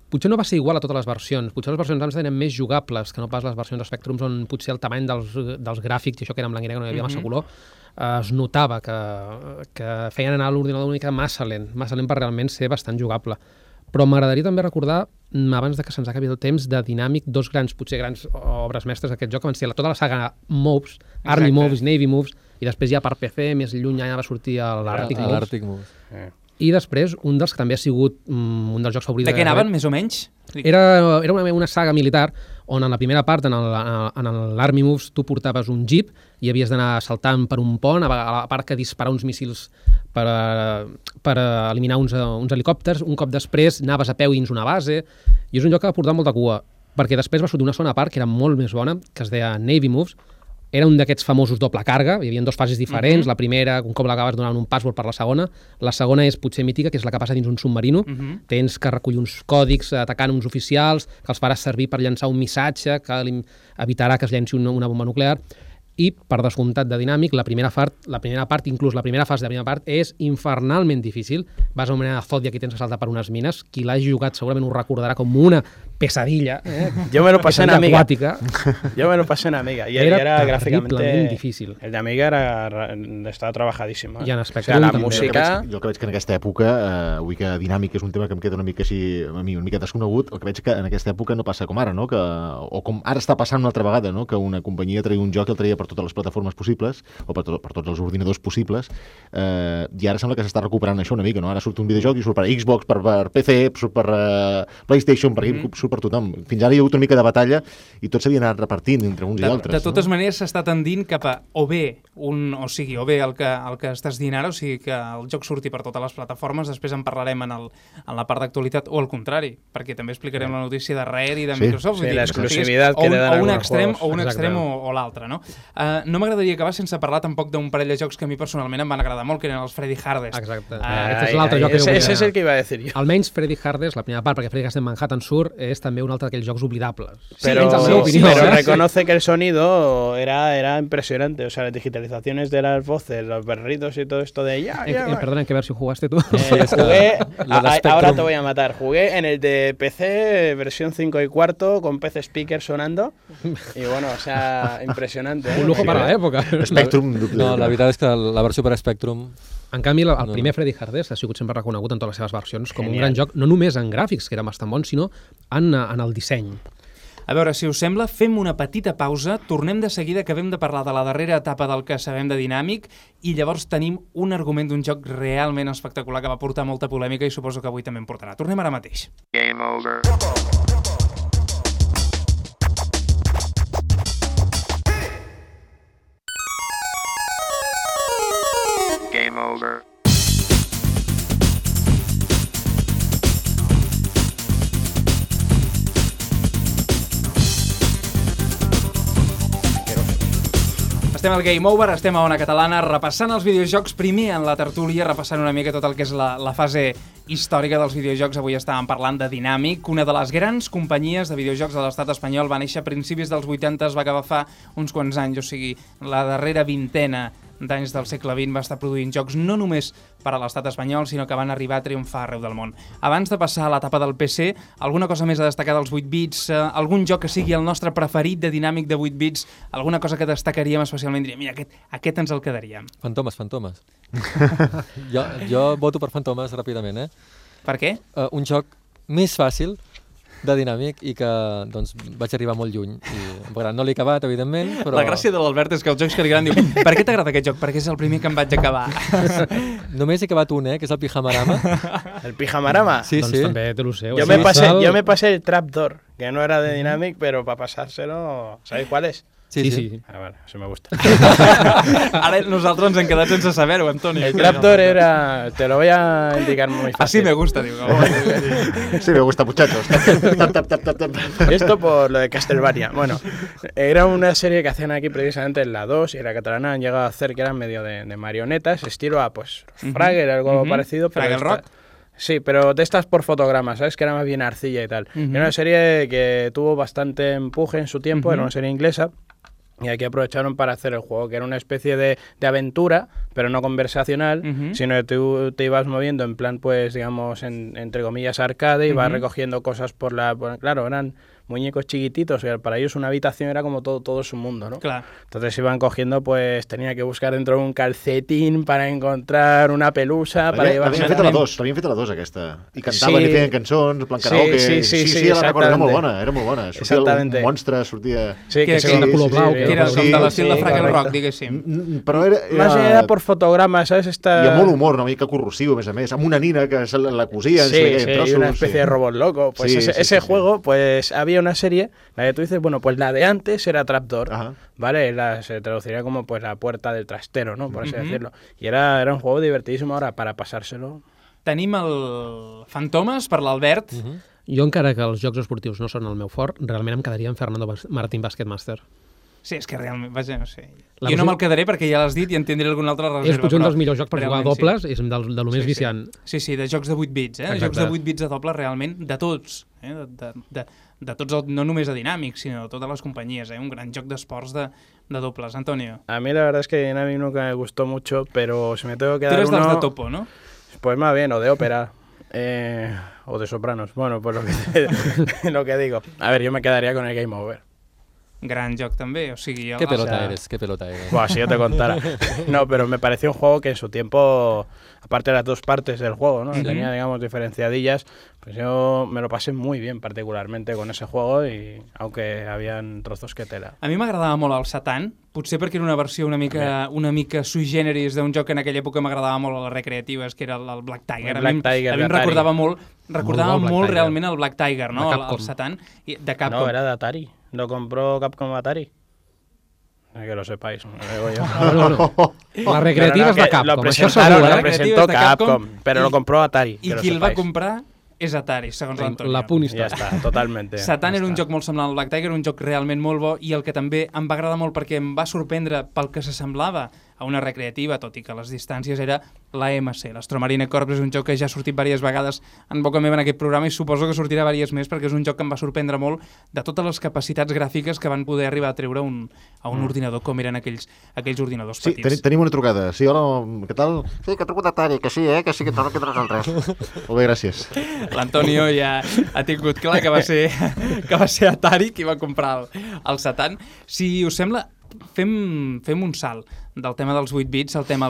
potser no va ser igual a totes les versions. Potser les versions Amstrad eren més jugables que no pas les versions Spectrums on potser el tamany dels, dels gràfics, i això que era en blanc i negre, no hi havia massa color, eh, es notava que, que feien anar l'ordinador una mica massa lent, massa lent per realment ser bastant jugable. Però m'agradaria també recordar, mm, abans de que se'ns acabi el temps, de Dynamic, dos grans, potser grans obres mestres d'aquest joc, que van ser la, tota la saga Moves, Army Exacte. Moves, Navy Moves, i després ja per PC, més lluny ja va sortir l'Arctic Moves. l'Àrtic Moves. I després, un dels que també ha sigut mm, un dels jocs favorits De què anaven, més o menys? era, era una, una saga militar on en la primera part, en l'Army Moves, tu portaves un jeep i havies d'anar saltant per un pont, a la part que disparar uns míssils per, a- per a eliminar uns, eh, uns helicòpters. Un cop després anaves a peu dins una base. I és un joc que va portar molta cua, perquè després va sortir una segona part que era molt més bona, que es deia Navy Moves, era un d'aquests famosos doble carga, hi havia dues fases diferents, la primera, un cop l'acabes donant un password per la segona, la segona és potser mítica, que és la que passa dins un submarino, tens que recollir uns còdics atacant uns oficials, que els faràs servir per llançar un missatge que evitarà que es llenci una, una bomba nuclear, i, per descomptat de dinàmic, la primera, part, la primera part, inclús la primera fase de la primera part, és infernalment difícil. Vas a una mena de zòdia que tens que saltar per unes mines. Qui l'hagi jugat segurament ho recordarà com una pesadilla. Eh? Yo me lo pasé en Amiga. acuàtica. Yo me lo pasé en Amiga y Era era, gráficamente difícil. El de Amiga era, ra- estaba trabajadísimo. ¿eh? Y en o Spectrum sea, la també. música... Jo el que veig que en aquesta època, eh, avui que dinàmic és un tema que em queda una mica així, a mi una mica desconegut, el que veig que en aquesta època no passa com ara, no? que, o com ara està passant una altra vegada, no? que una companyia traia un joc i el traia per totes les plataformes possibles, o per, tot, per tots els ordinadors possibles, eh, i ara sembla que s'està recuperant això una mica, no? ara surt un videojoc i surt per Xbox, per, per PC, surt per eh, PlayStation, per, mm -hmm. surt per tothom. Fins ara hi ha hagut una mica de batalla i tot s'havia anat repartint entre uns De, i altres. de totes no? maneres s'està tendint cap a o bé un, o sigui, o bé el que, el que estàs dient ara, o sigui que el joc surti per totes les plataformes, després en parlarem en, el, en la part d'actualitat, o al contrari, perquè també explicarem la notícia de Rare i de Sí. Microsoft. Sí, dir, la que le dan o un extrem, juegos. o un Exacte. extrem o, o l'altre, no? Uh, no m'agradaria acabar sense parlar tampoc d'un parell de jocs que a mi personalment em van agradar molt, que eren els Freddy Hardest. Exacte. Ah, Aquest és Ai, l'altre ai, joc que jo ese, volia... ese es el que iba a decir yo. Almenys Freddy Hardest, la primera part, perquè Freddy Hardest en Manhattan Sur és també un altre d'aquells jocs oblidables. Pero, la meva sí, opinió, pero eh? reconoce que el sonido era, era impresionante. O sea, las digitalizaciones de las voces, los perritos y todo esto de ya, Eh, ya. eh, perdona, ¿en qué versión jugaste tú? Eh, jugué, a- ahora te voy a matar. Jugué en el de PC, versión 5 y cuarto, con PC speaker sonando. Y bueno, o sea, impresionante. ¿eh? un lujo para la època. Spectrum... No, la veritat és que la versió per Spectrum En canvi, el, el No, primer no. Freddy Hardest ha sigut sempre reconegut en totes les seves versions com un Genial. gran joc, no només en gràfics, que eren bastant bons, sinó en, en el disseny. A veure, si us sembla, fem una petita pausa, tornem de seguida que acabem de parlar de la darrera etapa del que sabem de Dinàmic i llavors tenim un argument d'un joc realment espectacular que va portar molta polèmica i suposo que avui també en portarà. Tornem ara mateix. Game over. Estem al Game Over, estem a Ona Catalana, repassant els videojocs, primer en la tertúlia, repassant una mica tot el que és la, la fase històrica dels videojocs. Avui estàvem parlant de Dynamic, una de les grans companyies de videojocs de l'estat espanyol. Va néixer a principis dels 80, es va acabar fa uns quants anys, o sigui, la darrera vintena d'anys del segle XX va estar produint jocs no només per a l'estat espanyol, sinó que van arribar a triomfar arreu del món. Abans de passar a l'etapa del PC, alguna cosa més a destacar dels 8 bits, eh, algun joc que sigui el nostre preferit de dinàmic de 8 bits, alguna cosa que destacaríem especialment, diríem, mira, aquest, aquest ens el quedaríem. Fantomes, fantomes. jo, jo voto per fantomes ràpidament, eh? Per què? Uh, un joc més fàcil de dinàmic i que doncs, vaig arribar molt lluny. I, bueno, no l'he acabat, evidentment, però... La gràcia de l'Albert és que els jocs que li agraden diu per què t'agrada aquest joc? Perquè és el primer que em vaig acabar. Només he acabat un, eh, que és el Pijamarama. El pijamarama. Sí, doncs sí. també té el seu. Yo és me, pasé, salt- yo me pasé el Trapdoor, que no era de Dynamic, pero para pasárselo, ¿sabéis cuál es? Sí, Sí, sí. sí. Ah, vale, eso me gusta. Ara nosaltres ens hem quedat sense saber-ho, Antoni. El Trapdoor era, te lo voy a indicar muy Así fácil. me gusta, diu. Sí, me gusta, muchachos. Tap, tap, tap, tap, tap. Esto por lo de Castlevania. Bueno, era una serie que hacían aquí precisamente en la 2 y en la catalana han llegado a hacer que eran medio de, de marionetas, estilo a pues Fraggle, algo Ujú. parecido. pero Fraggle esta- Rock. Sí, pero de estas por fotogramas, ¿sabes? Que era más bien arcilla y tal. Ujú. Era una serie que tuvo bastante empuje en su tiempo, era Ujú. una serie inglesa. Y aquí aprovecharon para hacer el juego, que era una especie de, de aventura, pero no conversacional, sino que tú te ibas moviendo en plan, pues, digamos, en- entre comillas, arcade, y vas recogiendo cosas por la... por- claro, eran muñecos chiquititos, que para ellos una habitación era como todo, todo su mundo, ¿no? Clar. Entonces iban cogiendo, pues, tenía que buscar dentro de un calcetín para encontrar una pelusa, para llevarse... l'havien fet a la 2, l'havien fet a la 2, aquesta. I cantaven Sí. i feien cançons, plan Sí, karaoke. sí, sí, sí, sí, la recordo, era molt bona, era molt bona. Sortia Exactamente. un monstre, sortia... Sí, Que- se- que- de color blau, Que era Sí, com de l'estil de sí, Fraggle correcte. Rock, diguéssim. Però era... era... Más allá por fotogramas, ¿sabes? Esta... Hi ha molt humor, una mica corrosiu, a més a més, amb una nina que se la, la cosien, Sí, sí, trossos. una especie de robot loco. Pues Sí, ese, sí, ese sí, sí. juego, pues había una serie, la que tú dices, bueno, pues la de antes era Trapdoor, Ajá. ¿vale? La, se traduciría como pues la puerta del trastero, ¿no? Por así Ujú. decirlo. Y era, era un juego divertidísimo ahora para pasárselo. Tenim el Fantomes per l'Albert. Uh -huh. Jo, encara que els jocs esportius no són el meu fort, realment em quedaria amb Fernando Bas- Martín Basketmaster. Sí, és que realment, vaja, no sé. La jo no me'l quedaré perquè ja l'has dit i en tindré alguna altra reserva. és potser un dels millors jocs per jugar a realment sí. dobles, és del, de lo més Sí, viciant. Sí, sí, de jocs de 8 bits, eh? Exacte. Jocs de 8 bits de doble realment, de tots, eh? De, de, de, de tots, el, no només de Dynamic, sinó de totes les companyies, eh? Un gran joc d'esports de, de dobles. Antonio, A mí la verdad es que Dynamic nunca me gustó mucho, pero si me tengo que dar uno... de topo, no? Pues más bien, o de ópera. eh, o de sopranos. Bueno, pues lo que, lo que digo. A ver, yo me quedaría con el Game Over. Gran joc també, o sigui... Qué el- pelota sea- eres, qué pelota eres. Buah, si yo te contara. No, pero me pareció un juego que en su tiempo, aparte de las dos partes del juego, ¿no? Ujú. Tenía, digamos, diferenciadillas. Pues yo me lo pasé muy bien, particularmente con ese juego, y aunque habían trozos que tela. A mi m'agradava molt el Satan, potser perquè era una versió una mica, una mica sui generis d'un joc que en aquella època m'agradava molt a les recreatives, que era el, Black Tiger. El a mi, em- Black Tiger a mi em d'Atari. recordava molt, recordava Molt molt, Black Tiger. realment el Black Tiger, no? El, el. Satan, i- de Capcom. No, era de Atari. Lo compró Capcom Atari. Eh, Que lo sepáis, no lo digo yo. No, no, no. Pero no, de Capcom, Lo presentaron, segur, lo eh? presentó Recreatives de Capcom Capcom, pero y- lo compró Atari. I lo qui el va comprar és Atari, segons l'Antonio. La punt Ya històric. está, totalmente. Satan Ya era un joc molt semblant al Black Tiger, un joc realment molt bo i el que també em va agradar molt perquè em va sorprendre pel que s'assemblava a una recreativa, tot i que les distàncies era la MC. L'Astromarine Corps és un joc que ja ha sortit diverses vegades en boca meva en aquest programa i suposo que sortirà diverses més perquè és un joc que em va sorprendre molt de totes les capacitats gràfiques que van poder arribar a treure un, a un ordinador com eren aquells, aquells ordinadors Sí, petits. teni, tenim una trucada. Sí, hola, què tal? Sí, que truco d'Atari, que sí, eh? Que sí que no tindràs el res. Molt bé, gràcies. L'Antonio ja ha tingut clar que va ser, que va ser Atari qui va comprar el, el Satan. Si us sembla, fem, fem un salt del tema dels 8 bits al tema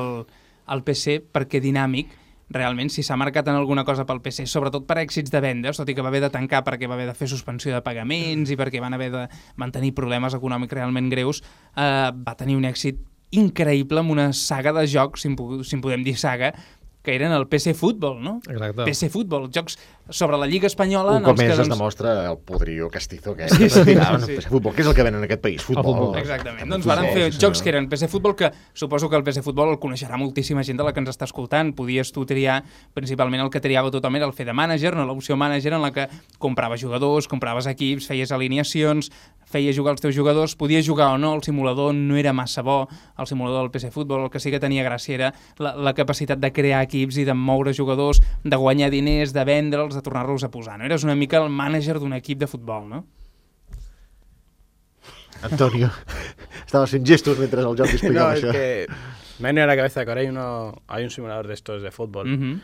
al PC, perquè Dinàmic, realment, si s'ha marcat en alguna cosa pel PC, sobretot per èxits de vendes, tot i que va haver de tancar perquè va haver de fer suspensió de pagaments i perquè van haver de van tenir problemes econòmics realment greus, eh, va tenir un èxit increïble amb una saga de jocs, si si en podem dir saga, que eren el PC Futbol, no? Exacte. PC Futbol, jocs sobre la Lliga Espanyola... Un en cop els que, més es doncs, demostra el podrió castizo aquest. Sí, que sí, practicaven sí, en sí. PC Futbol. Què és el que venen en aquest país? Futbol. futbol. Exactament. També Doncs varen futbol, fer sí, jocs que eren PC Futbol, que suposo que el PC Futbol el coneixerà moltíssima gent de la que ens està escoltant. Podies tu triar, principalment el que triava tothom era el fer de manager, no l'opció manager en la que compraves jugadors, compraves equips, feies alineacions, feies jugar els teus jugadors, podies jugar o no, el simulador no era massa bo, el simulador del PC Futbol, el que sí que tenia gràcia era la, la capacitat de crear equips i de moure jugadors, de guanyar diners, de vendre'ls, de tornar-los a posar. No? Eres una mica el mànager d'un equip de futbol, no? Antonio, estava fent gestos mentre el Jordi No, explicava es això. que me ha venido a la cabeza que ahora hay, uno, hay un simulador de estos de fútbol, Mhm.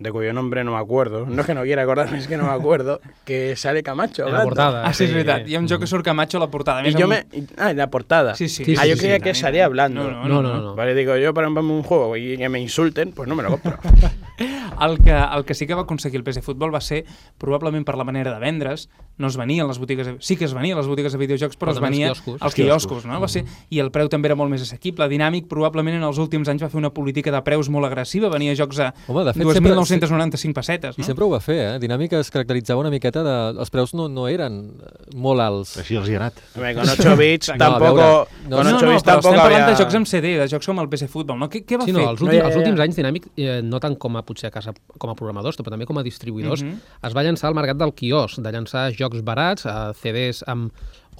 De cuyo nombre no me acuerdo. No es que no quiera acordarme, es que no me acuerdo. Que sale Camacho. En la portada. Ah, sí, és veritat. Hi ha un joc que surt Camacho a la portada. Yo amb me. ah, en la portada. Sí, sí. Ah, yo creía que salía hablando. No, No, no, no. Vale, digo yo para comprarme un juego y que me insulten, pues no me lo compro. El que, el que sí que va aconseguir el PC Futbol va ser, probablement per la manera de vendre's, no es venia a les botigues... de- Sí que es venia a les botigues de videojocs, però Però es també als venia quioscos. als quioscos, no? Va ser, I el preu també era molt més assequible. Dinàmic, probablement en els últims anys va fer una política de preus molt agressiva, venia jocs a Home, de fet, sempre- 2.995 pessetes, I no? sempre ho va fer, eh? Dinàmica es caracteritzava una miqueta de... Els preus no, no eren eh, molt alts. Així els hi ha anat. Hombre, con 8 bits No, a tampoco. veure, no, con no, 8 no, bits però tampoco estem parlant de jocs amb CD, de jocs com el PC Futbol, no? Què, què va Sí, fer? no, els No, últims, ja, els últims anys Dinàmic, eh, no tant com a potser a casa com a programadors, però també com a distribuïdors, Mhm. es va llançar al mercat del quiosc, de llançar jocs barats, a CDs amb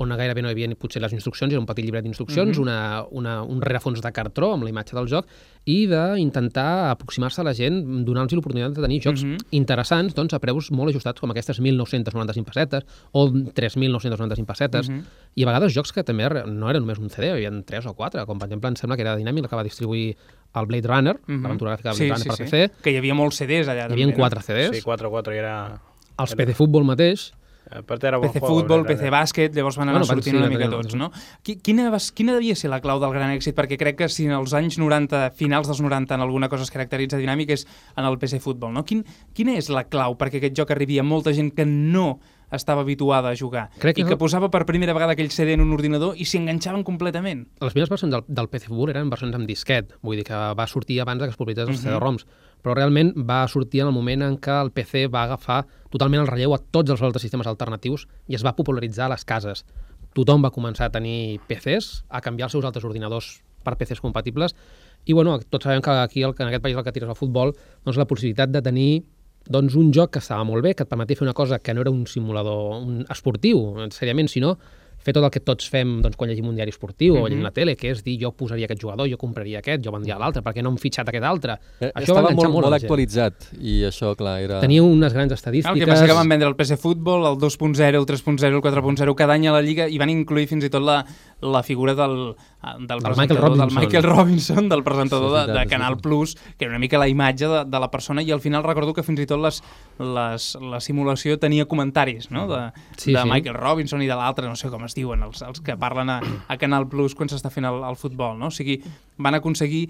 on gairebé no hi havia ni potser les instruccions, era un petit llibret d'instruccions, Mhm. una, una, un rerefons de cartró amb la imatge del joc, i d'intentar aproximar-se a la gent, donant-los l'oportunitat de tenir jocs Mhm. interessants doncs, a preus molt ajustats, com aquestes 1.995 pessetes o 3.995 pessetes, Mhm. i a vegades jocs que també no eren només un CD, hi havia 3 o 4, com per exemple em sembla que era Dynamic el que va distribuir el Blade Runner, Mhm. l'aventura gràfica de sí, Blade sí, Runner sí. per PC, Que hi havia molts CDs allà. hi també, havia no? 4 CDs, Sí, 4-4 y era. els PC Futbol mateix, Aparte era PC juego, Futbol, PC. Bàsquet, llavors van anar Bueno, sortint una mica tots, no? Qui- Quina, quina devia ser la clau del gran èxit? Perquè crec que si en els anys 90, finals dels 90, en alguna cosa es caracteritza dinàmica és en el PC Futbol, no? Quin, quina és la clau perquè aquest joc arribi a molta gent que no estava habituada a jugar Crec que i que el- posava per primera vegada aquell CD en un ordinador i s'hi enganxaven completament? les primeres versions del, del PC Futbol eren versions amb disquet, vull dir que va sortir abans que es publicités els Mhm. CD-ROMs, però realment va sortir en el moment en què el PC va agafar totalment el relleu a tots els altres sistemes alternatius i es va popularitzar a les cases. Tothom va començar a tenir PCs, a canviar els seus altres ordinadors per PCs compatibles, i bueno, tots sabem que aquí, en aquest país el que tires al futbol, doncs la possibilitat de tenir doncs, un joc que estava molt bé, que et permetia fer una cosa que no era un simulador un esportiu, seriament, sinó fer tot el que tots fem doncs, quan llegim un diari esportiu o llegim la tele, que és dir jo posaria aquest jugador, jo compraria aquest, jo vendria l'altre, perquè no hem fitxat aquest altre. Eh, va Estava molt, a molt gent. actualitzat i això, clar, era... Tenia unes grans El estadístiques. que passa que van vendre el PC Futbol, el 2.0, el 3.0, el 4.0 cada any a la Lliga i van incluir fins i tot la, la figura del, del, Del Michael del Robinson. Michael Robinson, del presentador Sí, de, veritat, de és Canal. Plus, que era una mica la imatge de, de la persona i al final recordo que fins i tot les, les, la simulació tenia comentaris no? de, Sí, de sí. Michael Robinson i de l'altre, no sé com es es diuen, els, els que parlen a, a Canal Plus quan s'està fent el, el futbol, no? O sigui, van aconseguir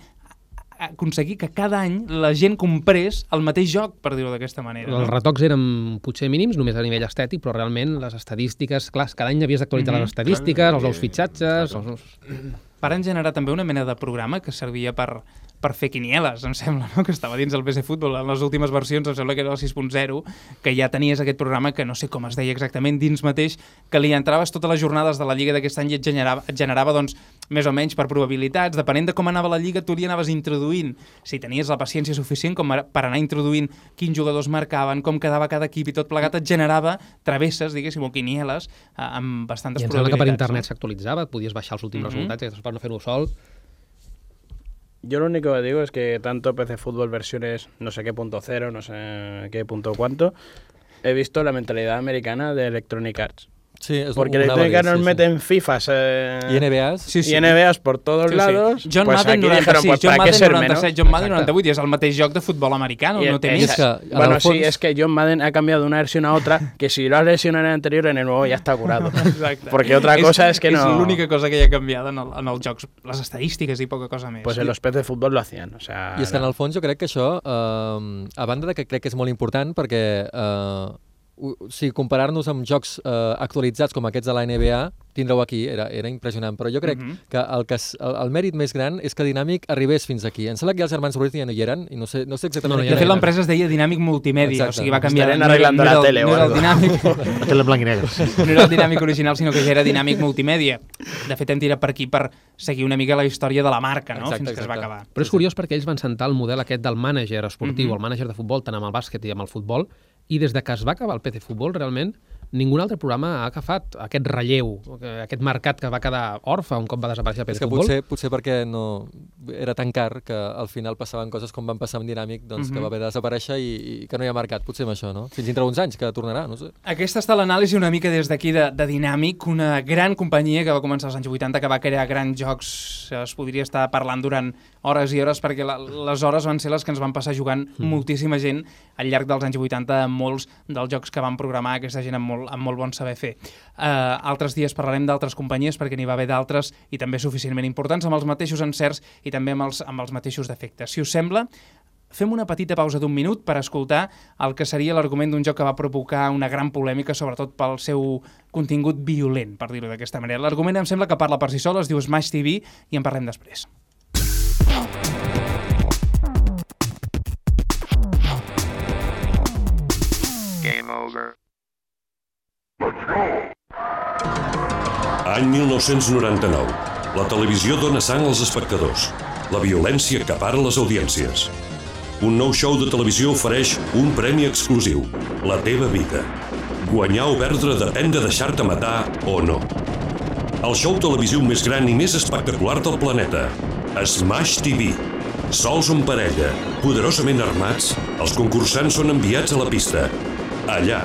aconseguir que cada any la gent comprés el mateix joc, per dir-ho d'aquesta manera. Els No? retocs eren potser mínims, només a nivell estètic, però realment les estadístiques, clar, cada any havies d'actualitzar Mhm. les estadístiques, els nous fitxatges... Els nous... Varen generar també una mena de programa que servia per, per fer quinieles, em sembla, no? que estava dins el PC Futbol. En les últimes versions, em sembla que era el 6.0, que ja tenies aquest programa que no sé com es deia exactament dins mateix, que li entraves totes les jornades de la Lliga d'aquest any i et generava, et generava doncs, més o menys per probabilitats. Depenent de com anava la Lliga, tu li anaves introduint, si tenies la paciència suficient com per anar introduint quins jugadors marcaven, com quedava cada equip i tot plegat, et generava travesses, diguéssim, o quinieles, eh, amb bastantes I em sembla que per probabilitats. internet s'actualitzava, et podies baixar els últims Mhm. resultats, i per no fer-ho sol. Yo lo único que digo es que tanto PC Fútbol versiones no sé qué punto cero, no sé qué punto cuánto, he visto la mentalidad americana de Electronic Arts. Sí, és Porque una Electronic vez, Arts nos sí, sí. meten FIFAs eh, I NBAs. Sí, sí. y NBAs por todos Sí, sí. lados. John pues Madden aquí 96, dijeron, pues John ¿para qué Madden ser 97, menos? John Madden Exacte. 98 i és el mateix joc de futbol americano, Y no té més. És que, en bueno, el sí, fons- es que John Madden ha cambiado de una versión a otra, que si lo has lesionado en el anterior, en el nuevo ya está curado. Exacte. Porque otra cosa es que no... És l'única cosa que hi ha canviat en, el, en els jocs, les estadístiques i poca cosa més. Pues en los PC de fútbol lo hacían, o sea... I és que en el fons jo crec que això, eh, a banda de que crec que és molt important perquè eh, o sigui, comparar-nos amb jocs eh, actualitzats com aquests de la NBA, tindreu aquí, era, era impressionant, però jo crec Mhm. que, el, que es- el, el mèrit més gran és que Dynamic arribés fins aquí. Em sembla que els germans Ruiz ja no hi eren, i no sé, no sé exactament... No, no de fet, l'empresa es deia Dynamic Multimèdia, Exacte. o sigui, va canviar... Estarien no era- arreglando no era la el- tele o no era el algo. Dynamic, Tele blanc i negre. No era el dinàmic original, sinó que ja era dinàmic multimèdia. De fet, hem tirat per aquí per seguir una mica la història de la marca, no? Exacte, fins que es va exacte. acabar. Però és curiós perquè ells van sentar el model aquest del mànager esportiu, Mhm. el mànager de futbol, tant amb el bàsquet i amb el futbol, i des de que es va acabar el PC Futbol, realment, ningun altre programa ha agafat aquest relleu, aquest mercat que va quedar orfe un cop va desaparèixer que Futbol. potser, potser perquè no era tan car que al final passaven coses com van passar amb Dynamic, doncs que Mhm. va haver de desaparèixer i, i que no hi ha mercat, potser amb això, no? Fins dintre d'uns anys que tornarà, no sé. Aquesta està l'anàlisi una mica des d'aquí de, de Dynamic, una gran companyia que va començar als anys 80, que va crear grans jocs, es podria estar parlant durant hores i hores, perquè la, les hores van ser les que ens van passar jugant mm. moltíssima gent al llarg dels anys 80 amb molts dels jocs que van programar aquesta gent amb molt, amb molt bon saber fer. Uh, altres dies parlarem d'altres companyies, perquè n'hi va haver d'altres i també suficientment importants, amb els mateixos encerts i també amb els, amb els mateixos defectes. Si us sembla, Fem una petita pausa d'un minut per escoltar el que seria l'argument d'un joc que va provocar una gran polèmica, sobretot pel seu contingut violent, per dir-ho d'aquesta manera. L'argument em sembla que parla per si sol, es diu Smash TV, i en parlem després. Game over. Any 1999. La televisió dona sang als espectadors. La violència acapara les audiències. Un nou show de televisió ofereix un premi exclusiu, la teva vida. Guanyar o perdre depèn de deixar-te matar o no. El show televisiu més gran i més espectacular del planeta. Smash TV. Sols en parella, poderosament armats, els concursants són enviats a la pista. Allà,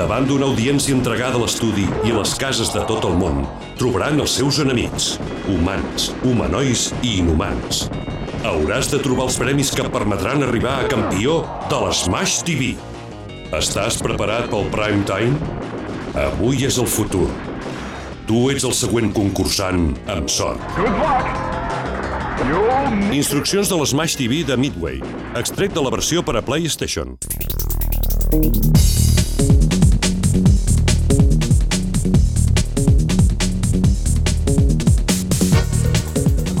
davant d'una audiència entregada a l'estudi i a les cases de tot el món, trobaran els seus enemics, humans, humanois i inhumans. Hauràs de trobar els premis que et permetran arribar a campió de l'Smash TV. Estàs preparat pel prime time? Avui és el futur. Tu ets el següent concursant amb sort. Instruccions de l'Smash TV de Midway, extret de la versió per a PlayStation.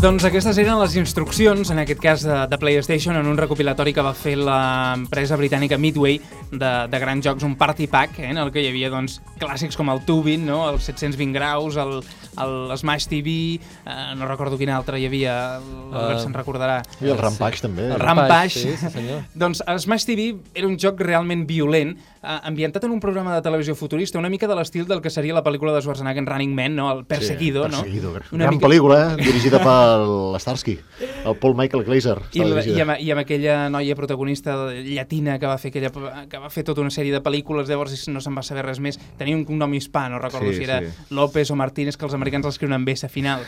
Doncs aquestes eren les instruccions, en aquest cas de, de PlayStation, en un recopilatori que va fer l'empresa britànica Midway de, de grans jocs, un party pack, eh, en el que hi havia doncs, clàssics com el Tubin, no? el 720 graus, el, el Smash TV, eh, no recordo quin altre hi havia, l'Albert Uh, se'n recordarà. I el Rampage també. El Rampage. Sí, sí, senyor. Doncs Smash TV era un joc realment violent, eh, ambientat en un programa de televisió futurista, una mica de l'estil del que seria la pel·lícula de Schwarzenegger Running Man, no? el Perseguido, sí, Perseguido. no? Gran pel·lícula, eh? dirigida per Starsky, el Paul Michael Glazer. I, la, i, amb, I amb aquella noia protagonista llatina que va fer aquella, que va fer tota una sèrie de pel·lícules, llavors no se'n va saber res més. Tenia un cognom hispà, no recordo Sí, si era sí. López o Martínez, que els americans americans l'escriuen amb S final.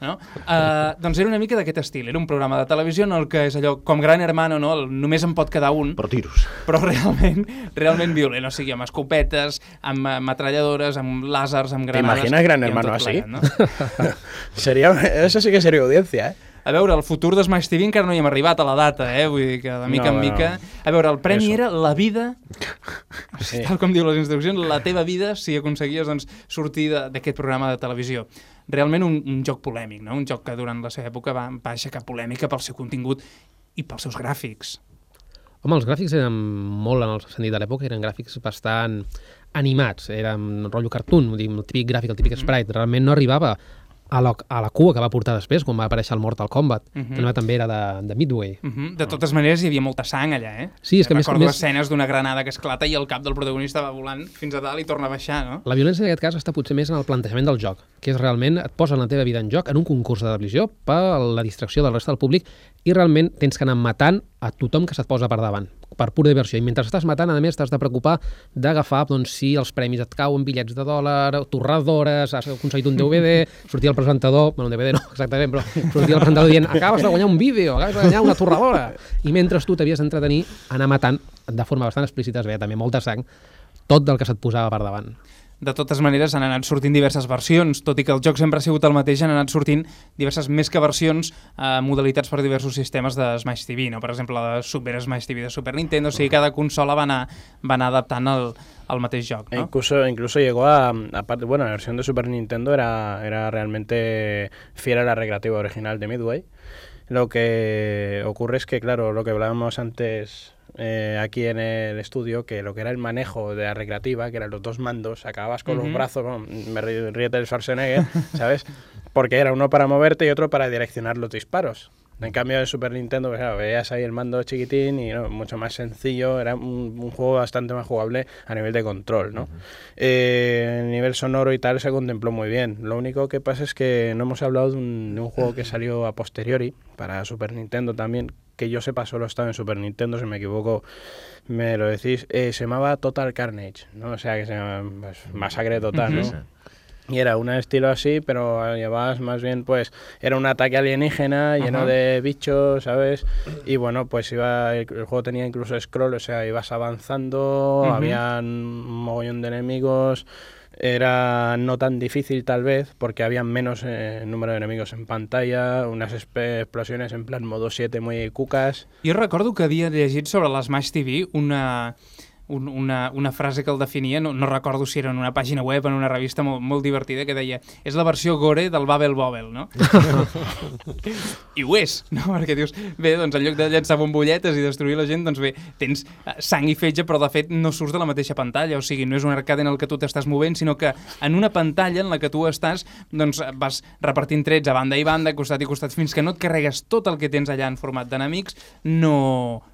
No? Uh, doncs era una mica d'aquest estil. Era un programa de televisió en el que és allò com Gran Hermano, no? El, només en pot quedar un. Però tiros. Però realment, realment violent. O sigui, amb escopetes, amb eh, metralladores, amb làsers, amb ¿Te granades... imaginas Gran Hermano plegat, no? sería, eso sí que sería audiencia, ¿eh? A veure, el futur de Smash TV encara no hi hem arribat a la data, eh? Vull dir que de mica No, en mica... no. A veure, el premi Eso. era la vida, Sí. tal com diu les instruccions, la teva vida si aconseguies doncs, sortir de- d'aquest programa de televisió. Realment un, un joc polèmic, no? un joc que durant la seva època va, va aixecar polèmica pel seu contingut i pels seus gràfics. Home, els gràfics eren molt, en el sentit de l'època, eren gràfics bastant animats, eren rotllo cartoon, vull dir, el típic gràfic, el típic sprite. Realment no arribava a la, a la cua que va portar després, quan va aparèixer el Mortal Kombat, Mhm. que no també era de, de Midway. Uh -huh. De totes maneres, hi havia molta sang allà, eh? Sí, és que Recordo més- escenes d'una granada que esclata i el cap del protagonista va volant fins a dalt i torna a baixar, no? La violència en aquest cas està potser més en el plantejament del joc, que és realment et posen la teva vida en joc en un concurs de televisió per la distracció del reste del públic i realment tens que anar matant a tothom que se't posa per davant, per pura diversió. I mentre estàs matant, a més, t'has de preocupar d'agafar, doncs, si els premis et cauen bitllets de dòlar, torradores, has aconseguit un DVD, sortir el presentador, bueno, un DVD no, exactament, però sortir el presentador dient acabes de guanyar un vídeo, acabes de guanyar una torradora. I mentre tu t'havies d'entretenir, anar matant de forma bastant explícita, es veia també molta sang, tot del que se't posava per davant. De totes maneres, han anat sortint diverses versions, tot i que el joc sempre ha sigut el mateix, han anat sortint diverses més que versions, eh, modalitats per diversos sistemes de Smash TV, no? per exemple, la Super Smash TV de Super Nintendo, o sigui, cada consola va anar, va anar adaptant el, el mateix joc. No? Incluso, incluso llegó a, aparte, bueno, la versión de Super Nintendo era, era realmente fiel a la recreativa original de Midway. Lo que ocurre es que, claro, lo que hablábamos antes eh, aquí en el estudio, que lo que era el manejo de la recreativa, que eran los dos mandos, acababas con Ujú. los brazos, bueno, me ríete del Schwarzenegger, ¿sabes? Porque era uno para moverte y otro para direccionar los disparos. En cambio, en Super Nintendo, pues, claro, veías ahí el mando chiquitín y no, mucho más sencillo, era un, un juego bastante más jugable a nivel de control, ¿no? Eh, el nivel sonoro y tal se contempló muy bien. Lo único que pasa es que no hemos hablado de un, de un juego que salió a posteriori para Super Nintendo también, que yo sepa solo estaba en Super Nintendo, si me equivoco me lo decís. Eh, se llamaba Total Carnage, ¿no? O sea, que se llama pues, masacre total, ¿no? Y era un estilo así, pero llevabas más bien, pues, era un ataque alienígena lleno Ajá. de bichos, ¿sabes? Y bueno, pues iba, el, el juego tenía incluso scroll, o sea, ibas avanzando, Ujú. habían un mogollón de enemigos, era no tan difícil tal vez, porque había menos eh, número de enemigos en pantalla, unas explosiones en plan modo 7 muy cucas. Jo recordo que havia llegit sobre l'Smash TV una, un, una, una frase que el definia, no, no recordo si era en una pàgina web, en una revista molt, molt divertida, que deia és la versió gore del Babel Bobel, no? I ho és, no? Perquè dius, bé, doncs en lloc de llançar bombolletes i destruir la gent, doncs bé, tens eh, sang i fetge, però de fet no surts de la mateixa pantalla, o sigui, no és un arcade en el que tu t'estàs movent, sinó que en una pantalla en la que tu estàs, doncs vas repartint trets a banda i banda, costat i costat, fins que no et carregues tot el que tens allà en format d'enemics, no,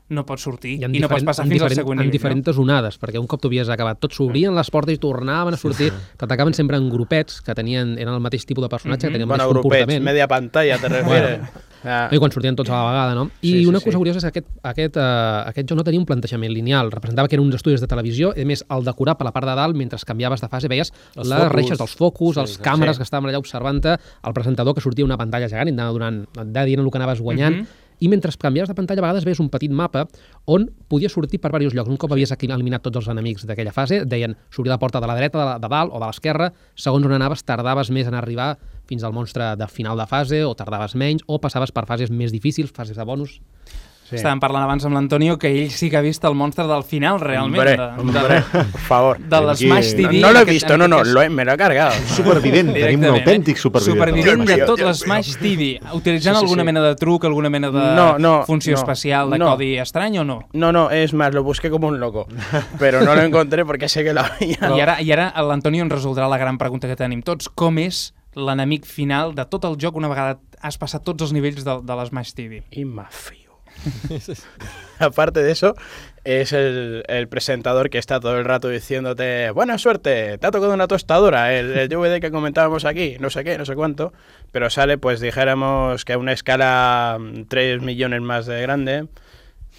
no pots sortir i, en i no pots passar en fins al següent En nivell. diferents onades, perquè un cop tu havies acabat, tot s'obrien les portes i tornaven a sortir, t'atacaven sempre en grupets que tenien, eren el mateix tipus de personatge, Mhm. que tenien Bueno, més grupets, comportament. media pantalla, te refieres. Ah, I quan sortien tots a la vegada, no? I Sí, sí, una sí. cosa curiosa és que aquest, aquest, uh, aquest joc no tenia un plantejament lineal, representava que eren uns estudis de televisió, i a més, al decorar per la part de dalt, mentre canviaves de fase, veies Els les focus. reixes dels focus, Sí, els sí. càmeres Sí. que estaven allà observant-te, el presentador que sortia una pantalla gegant i anava donant, anava dient el que anaves guanyant, Mhm. I mentre canviaves de pantalla a vegades veies un petit mapa on podies sortir per diversos llocs. Un cop havies eliminat tots els enemics d'aquella fase, deien sortir la porta de la dreta, de, la, de dalt o de l'esquerra, segons on anaves tardaves més en arribar fins al monstre de final de fase o tardaves menys o passaves per fases més difícils, fases de bonus. Sí. Estàvem parlant abans amb l'Antonio que ell sí que ha vist el monstre del final, realment. Hombre, de, hombre, por favor. de, de l'Smash TV. No, no lo he en aquest- visto, en no, no, lo he- me lo he cargado. Supervivent, tenim un autèntic supervivent. Supervivent de tot l'Smash TV, utilitzant Sí, sí, alguna sí. mena de truc, alguna mena de No, no, funció no, especial, de no. codi estrany o no? No, no, es más, lo busqué como un loco, pero no lo encontré porque sé que lo había. I ara, i ara l'Antonio ens resoldrà la gran pregunta que tenim tots. Com és l'enemic final de tot el joc una vegada has passat tots els nivells de, de l'Smash TV? Frío. Aparte de eso, es el, el presentador que está todo el rato diciéndote, buena suerte, te ha tocado una tostadora, el, el DVD que comentábamos aquí, no sé qué, no sé cuánto, pero sale, pues dijéramos que a una escala 3 millones más de grande,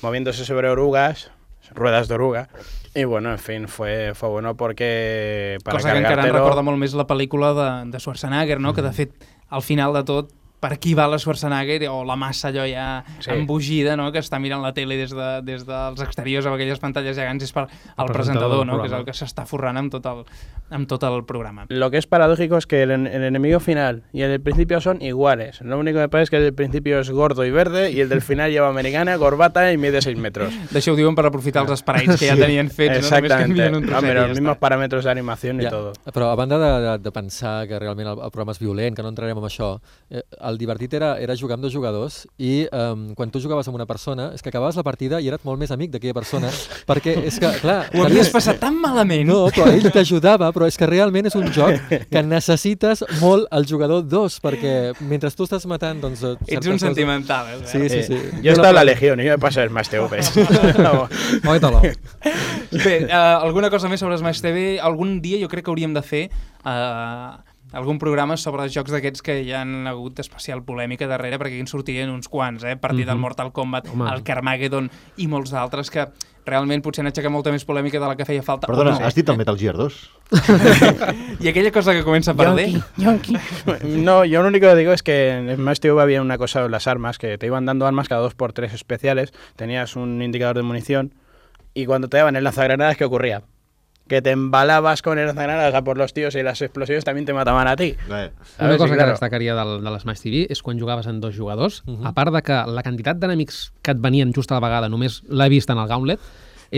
moviéndose sobre orugas, ruedas de oruga, Y bueno, en fin, fue, fue bueno porque para Cosa que encara cargártelo- recorda molt més la pel·lícula de, de Schwarzenegger, no? que de fet, al final de tot, per aquí va la Schwarzenegger o la massa allò ja Sí. embogida, no? que està mirant la tele des, de, des dels exteriors amb aquelles pantalles gegants, és per el, presentador presentador, no? que és el que s'està forrant amb tot, el, amb tot el programa. Lo que es paradójico es que el, el enemigo final y el del principio son iguales. Lo único que pasa es que el del principio es gordo y verde y el del final lleva americana, corbata y mide 6 metros. D'això ho diuen per aprofitar els sprites que ja tenien fets, no? només Exactamente. canvien un trosset i los ja mismos està. parámetros de animación y Ja, todo. Però a banda de, de, de pensar que realment el, el programa és violent, que no entrarem en això, eh, el divertit era, era jugar amb dos jugadors i um, quan tu jugaves amb una persona és que acabaves la partida i eres molt més amic d'aquella persona perquè és que, clar... Ho havies passat tan malament. No, però ell t'ajudava, però és que realment és un joc que necessites molt el jugador 2 perquè mentre tu estàs matant, doncs... eh, Ets un coses- sentimental, eh? Sí, sí, sí. Yo he estado en la Legión y yo me paso el Smash TV. Móguetelo. Bé, uh, alguna cosa més sobre Smash TV? Algun dia jo crec que hauríem de fer uh, algun programa sobre jocs d'aquests que hi han hagut especial polèmica darrere, perquè aquí en sortirien uns quants, eh? A partir del Mhm. Mortal Kombat, Home. el Carmageddon i molts d'altres que realment potser han aixecat molta més polèmica de la que feia falta. Perdona, no. has dit el Metal Gear 2? I aquella cosa que comença per D? No, yo lo único que digo es que en Smash TV había una cosa de las armas, que te iban dando armas cada dos por tres especiales, tenías un indicador de munición y cuando te daban el lanzagranadas, ¿qué ocurría? Que te embalabas con el lanzagranadas a por los tíos y las explosiones también te mataban a ti. Eh, Una cosa Sí, que claro. destacaria del, de l'Smash TV és quan jugaves en dos jugadors, uh Mhm. -huh. a part de que la quantitat d'enemics que et venien just a la vegada només l'he vist en el Gauntlet,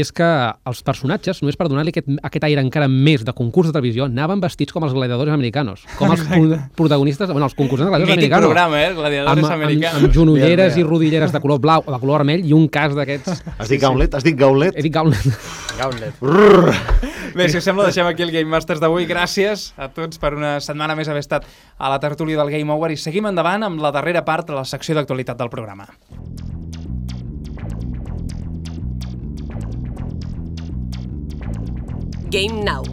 és que els personatges, només per donar-li aquest, aquest aire encara més de concurs de televisió, anaven vestits com els gladiadors americanos, com els pro protagonistes, bueno, els concursants de gladiadors Mític americanos. programa, eh? Gladiadores amb, americanos. Amb, amb genolleres Mira, i rodilleres de color blau o de color vermell i un cas d'aquests... Has dit Gauntlet? Has dit Gauntlet? He dit Gauntlet. Gauntlet. Bé, si us sembla, deixem aquí el Game Masters d'avui. Gràcies a tots per una setmana més haver estat a la tertúlia del Game Over i seguim endavant amb la darrera part de la secció d'actualitat del programa. Game Now.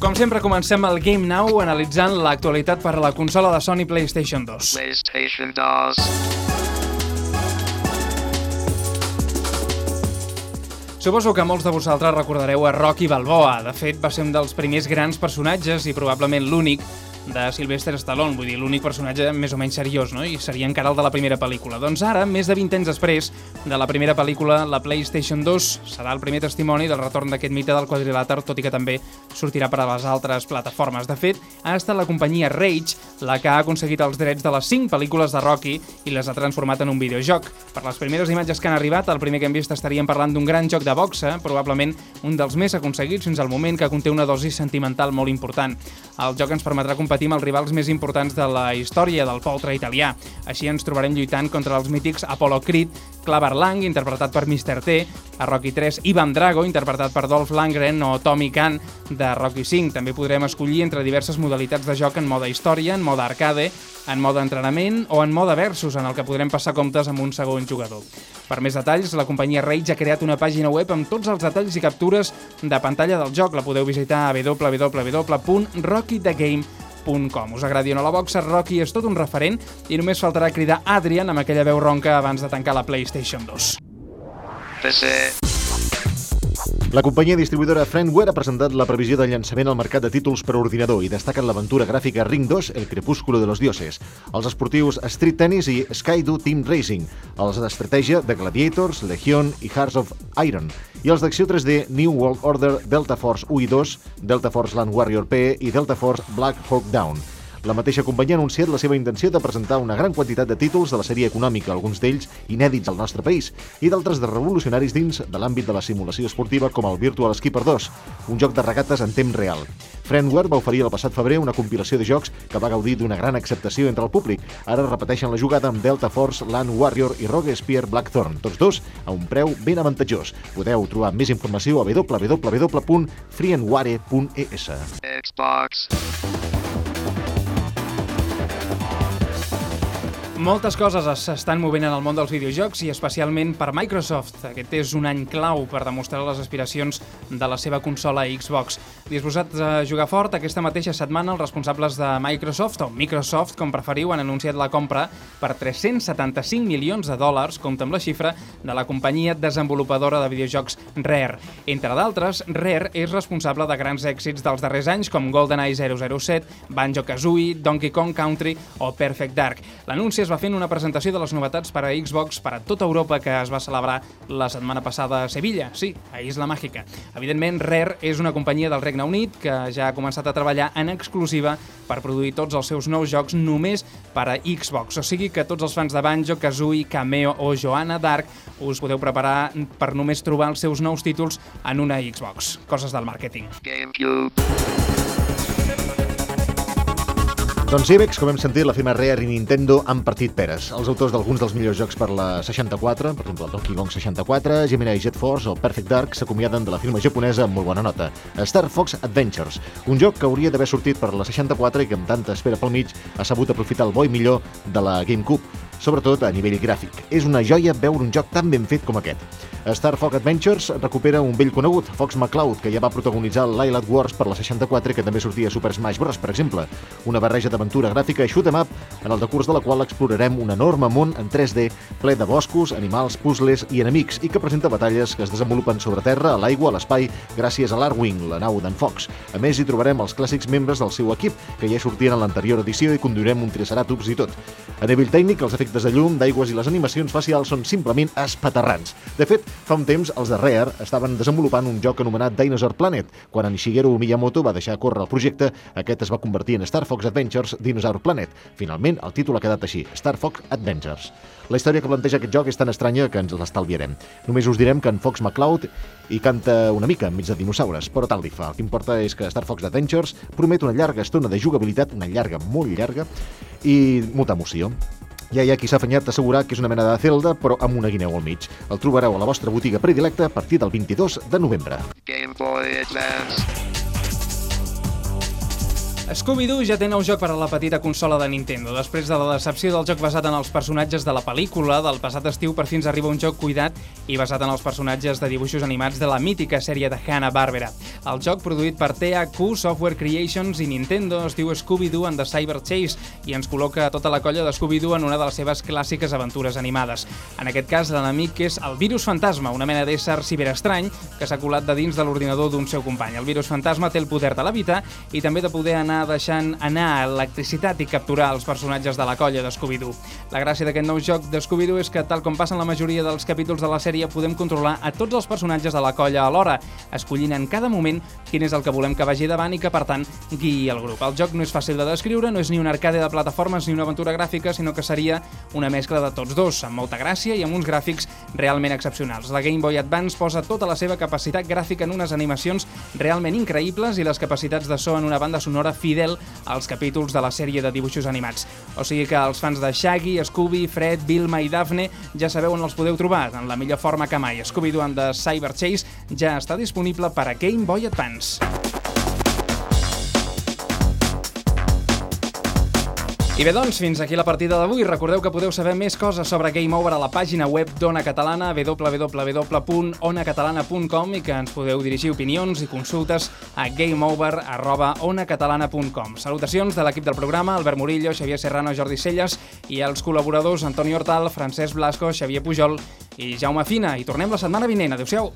Com sempre, comencem el Game Now analitzant l'actualitat per a la consola de Sony PlayStation 2. PlayStation 2. Suposo que molts de vosaltres recordareu a Rocky Balboa. De fet, va ser un dels primers grans personatges i probablement l'únic de Sylvester Stallone, vull dir, l'únic personatge més o menys seriós, no? I seria encara el de la primera pel·lícula. Doncs ara, més de 20 anys després de la primera pel·lícula, la PlayStation 2 serà el primer testimoni del retorn d'aquest mite del quadrilàter, tot i que també sortirà per a les altres plataformes. De fet, ha estat la companyia Rage la que ha aconseguit els drets de les 5 pel·lícules de Rocky i les ha transformat en un videojoc. Per les primeres imatges que han arribat, el primer que hem vist estaríem parlant d'un gran joc de boxa, probablement un dels més aconseguits fins al moment que conté una dosi sentimental molt important. El joc ens permetrà competir amb els rivals més importants de la història del poltre italià. Així ens trobarem lluitant contra els mítics Apollo Creed, Claver Lang, interpretat per Mr. T, a Rocky 3, Ivan Drago, interpretat per Dolph Lundgren, o Tommy Khan, de Rocky 5. També podrem escollir entre diverses modalitats de joc en mode història, en mode arcade, en mode entrenament o en mode versus, en el que podrem passar comptes amb un segon jugador. Per més detalls, la companyia Rage ha creat una pàgina web amb tots els detalls i captures de pantalla del joc. La podeu visitar a www.rockythegame.com. Us agradi o no la boxa, Rocky és tot un referent i només faltarà cridar Adrian amb aquella veu ronca abans de tancar la PlayStation 2. PC. La companyia distribuïdora Friendware ha presentat la previsió de llançament al mercat de títols per ordinador i destaquen l'aventura gràfica Ring 2, El crepúsculo de los dioses, els esportius Street Tennis i Skydo Team Racing, els d'estratègia de Gladiators, Legion i Hearts of Iron, i els d'acció 3D New World Order, Delta Force 1 i 2, Delta Force Land Warrior P i Delta Force Black Hawk Down. La mateixa companyia ha anunciat la seva intenció de presentar una gran quantitat de títols de la sèrie econòmica, alguns d'ells inèdits al nostre país, i d'altres de revolucionaris dins de l'àmbit de la simulació esportiva com el Virtual Skipper 2, un joc de regates en temps real. Friendware va oferir el passat febrer una compilació de jocs que va gaudir d'una gran acceptació entre el públic. Ara repeteixen la jugada amb Delta Force, Land Warrior i Rogue Spear Blackthorn, tots dos a un preu ben avantatjós. Podeu trobar més informació a www.freeandware.es. Xbox. Moltes coses s'estan movent en el món dels videojocs i especialment per Microsoft. Aquest és un any clau per demostrar les aspiracions de la seva consola Xbox. Disposats a jugar fort, aquesta mateixa setmana els responsables de Microsoft, o Microsoft, com preferiu, han anunciat la compra per 375 milions de dòlars, compta amb la xifra, de la companyia desenvolupadora de videojocs Rare. Entre d'altres, Rare és responsable de grans èxits dels darrers anys com GoldenEye 007, Banjo-Kazooie, Donkey Kong Country o Perfect Dark. L'anunci es va en una presentació de les novetats per a Xbox per a tota Europa que es va celebrar la setmana passada a Sevilla, sí, a Isla Màgica. Evidentment, Rare és una companyia del Regne Unit que ja ha començat a treballar en exclusiva per produir tots els seus nous jocs només per a Xbox. O sigui que tots els fans de Banjo, Kazooie, Cameo o Joanna Dark us podeu preparar per només trobar els seus nous títols en una Xbox. Coses del màrqueting. GameCube. Doncs Ibex, com hem sentit, la firma Rare i Nintendo han partit peres. Els autors d'alguns dels millors jocs per la 64, per exemple el Donkey Kong 64, Gemini Jet Force o Perfect Dark, s'acomiaden de la firma japonesa amb molt bona nota. Star Fox Adventures, un joc que hauria d'haver sortit per la 64 i que amb tanta espera pel mig ha sabut aprofitar el bo i millor de la GameCube, sobretot a nivell gràfic. És una joia veure un joc tan ben fet com aquest. Star Fox Adventures recupera un vell conegut, Fox McCloud, que ja va protagonitzar l'Island Wars per la 64 i que també sortia a Super Smash Bros, per exemple. Una barreja d'aventura gràfica shoot 'em up en el decurs de la qual explorarem un enorme món en 3D ple de boscos, animals, puzzles i enemics i que presenta batalles que es desenvolupen sobre terra, a l'aigua, a l'espai, gràcies a l'Arwing, la nau d'en Fox. A més, hi trobarem els clàssics membres del seu equip, que ja sortien en l'anterior edició i conduirem un triceratops i tot. A nivell tècnic, els efectes de llum, d'aigües i les animacions facials són simplement espaterrants. De fet, fa un temps els de Rare estaven desenvolupant un joc anomenat Dinosaur Planet. Quan en Shigeru Miyamoto va deixar córrer el projecte, aquest es va convertir en Star Fox Adventures Dinosaur Planet. Finalment, el títol ha quedat així, Star Fox Adventures. La història que planteja aquest joc és tan estranya que ens l'estalviarem. Només us direm que en Fox McCloud hi canta una mica enmig de dinosaures, però tal li fa. El que importa és que Star Fox Adventures promet una llarga estona de jugabilitat, una llarga, molt llarga, i molta emoció. Ja hi ha qui s'ha afanyat d'assegurar que és una mena de Zelda, però amb una guineu al mig. El trobareu a la vostra botiga predilecta a partir del 22 de novembre. Game Boy Advance. Scooby-Doo ja té nou joc per a la petita consola de Nintendo. Després de la decepció del joc basat en els personatges de la pel·lícula, del passat estiu per fi ens arriba un joc cuidat i basat en els personatges de dibuixos animats de la mítica sèrie de Hanna-Barbera. El joc, produït per THQ Software Creations i Nintendo, es diu Scooby-Doo and the Cyber Chase i ens col·loca tota la colla de Scooby-Doo en una de les seves clàssiques aventures animades. En aquest cas, l'enemic és el virus fantasma, una mena d'ésser ciberestrany que s'ha colat de dins de l'ordinador d'un seu company. El virus fantasma té el poder de levitar i també de poder anar deixant anar electricitat i capturar els personatges de la colla de Scooby-Doo. La gràcia d'aquest nou joc de Scooby-Doo és que, tal com passa en la majoria dels capítols de la sèrie, podem controlar a tots els personatges de la colla alhora, escollint en cada moment quin és el que volem que vagi davant i que, per tant, guiï el grup. El joc no és fàcil de descriure, no és ni un arcade de plataformes ni una aventura gràfica, sinó que seria una mescla de tots dos, amb molta gràcia i amb uns gràfics realment excepcionals. La Game Boy Advance posa tota la seva capacitat gràfica en unes animacions realment increïbles i les capacitats de so en una banda sonora fidel als capítols de la sèrie de dibuixos animats. O sigui que els fans de Shaggy, Scooby, Fred, Vilma i Daphne ja sabeu on els podeu trobar, en la millor forma que mai. Scooby-Doo and the Cyber Chase ja està disponible per a Game Boy Advance. I bé, doncs, fins aquí la partida d'avui. Recordeu que podeu saber més coses sobre Game Over a la pàgina web d'Ona Catalana, www.onacatalana.com i que ens podeu dirigir opinions i consultes a gameover.onacatalana.com. Salutacions de l'equip del programa, Albert Murillo, Xavier Serrano, Jordi Celles i els col·laboradors Antoni Hortal, Francesc Blasco, Xavier Pujol i Jaume Fina. I tornem la setmana vinent. Adéu-siau.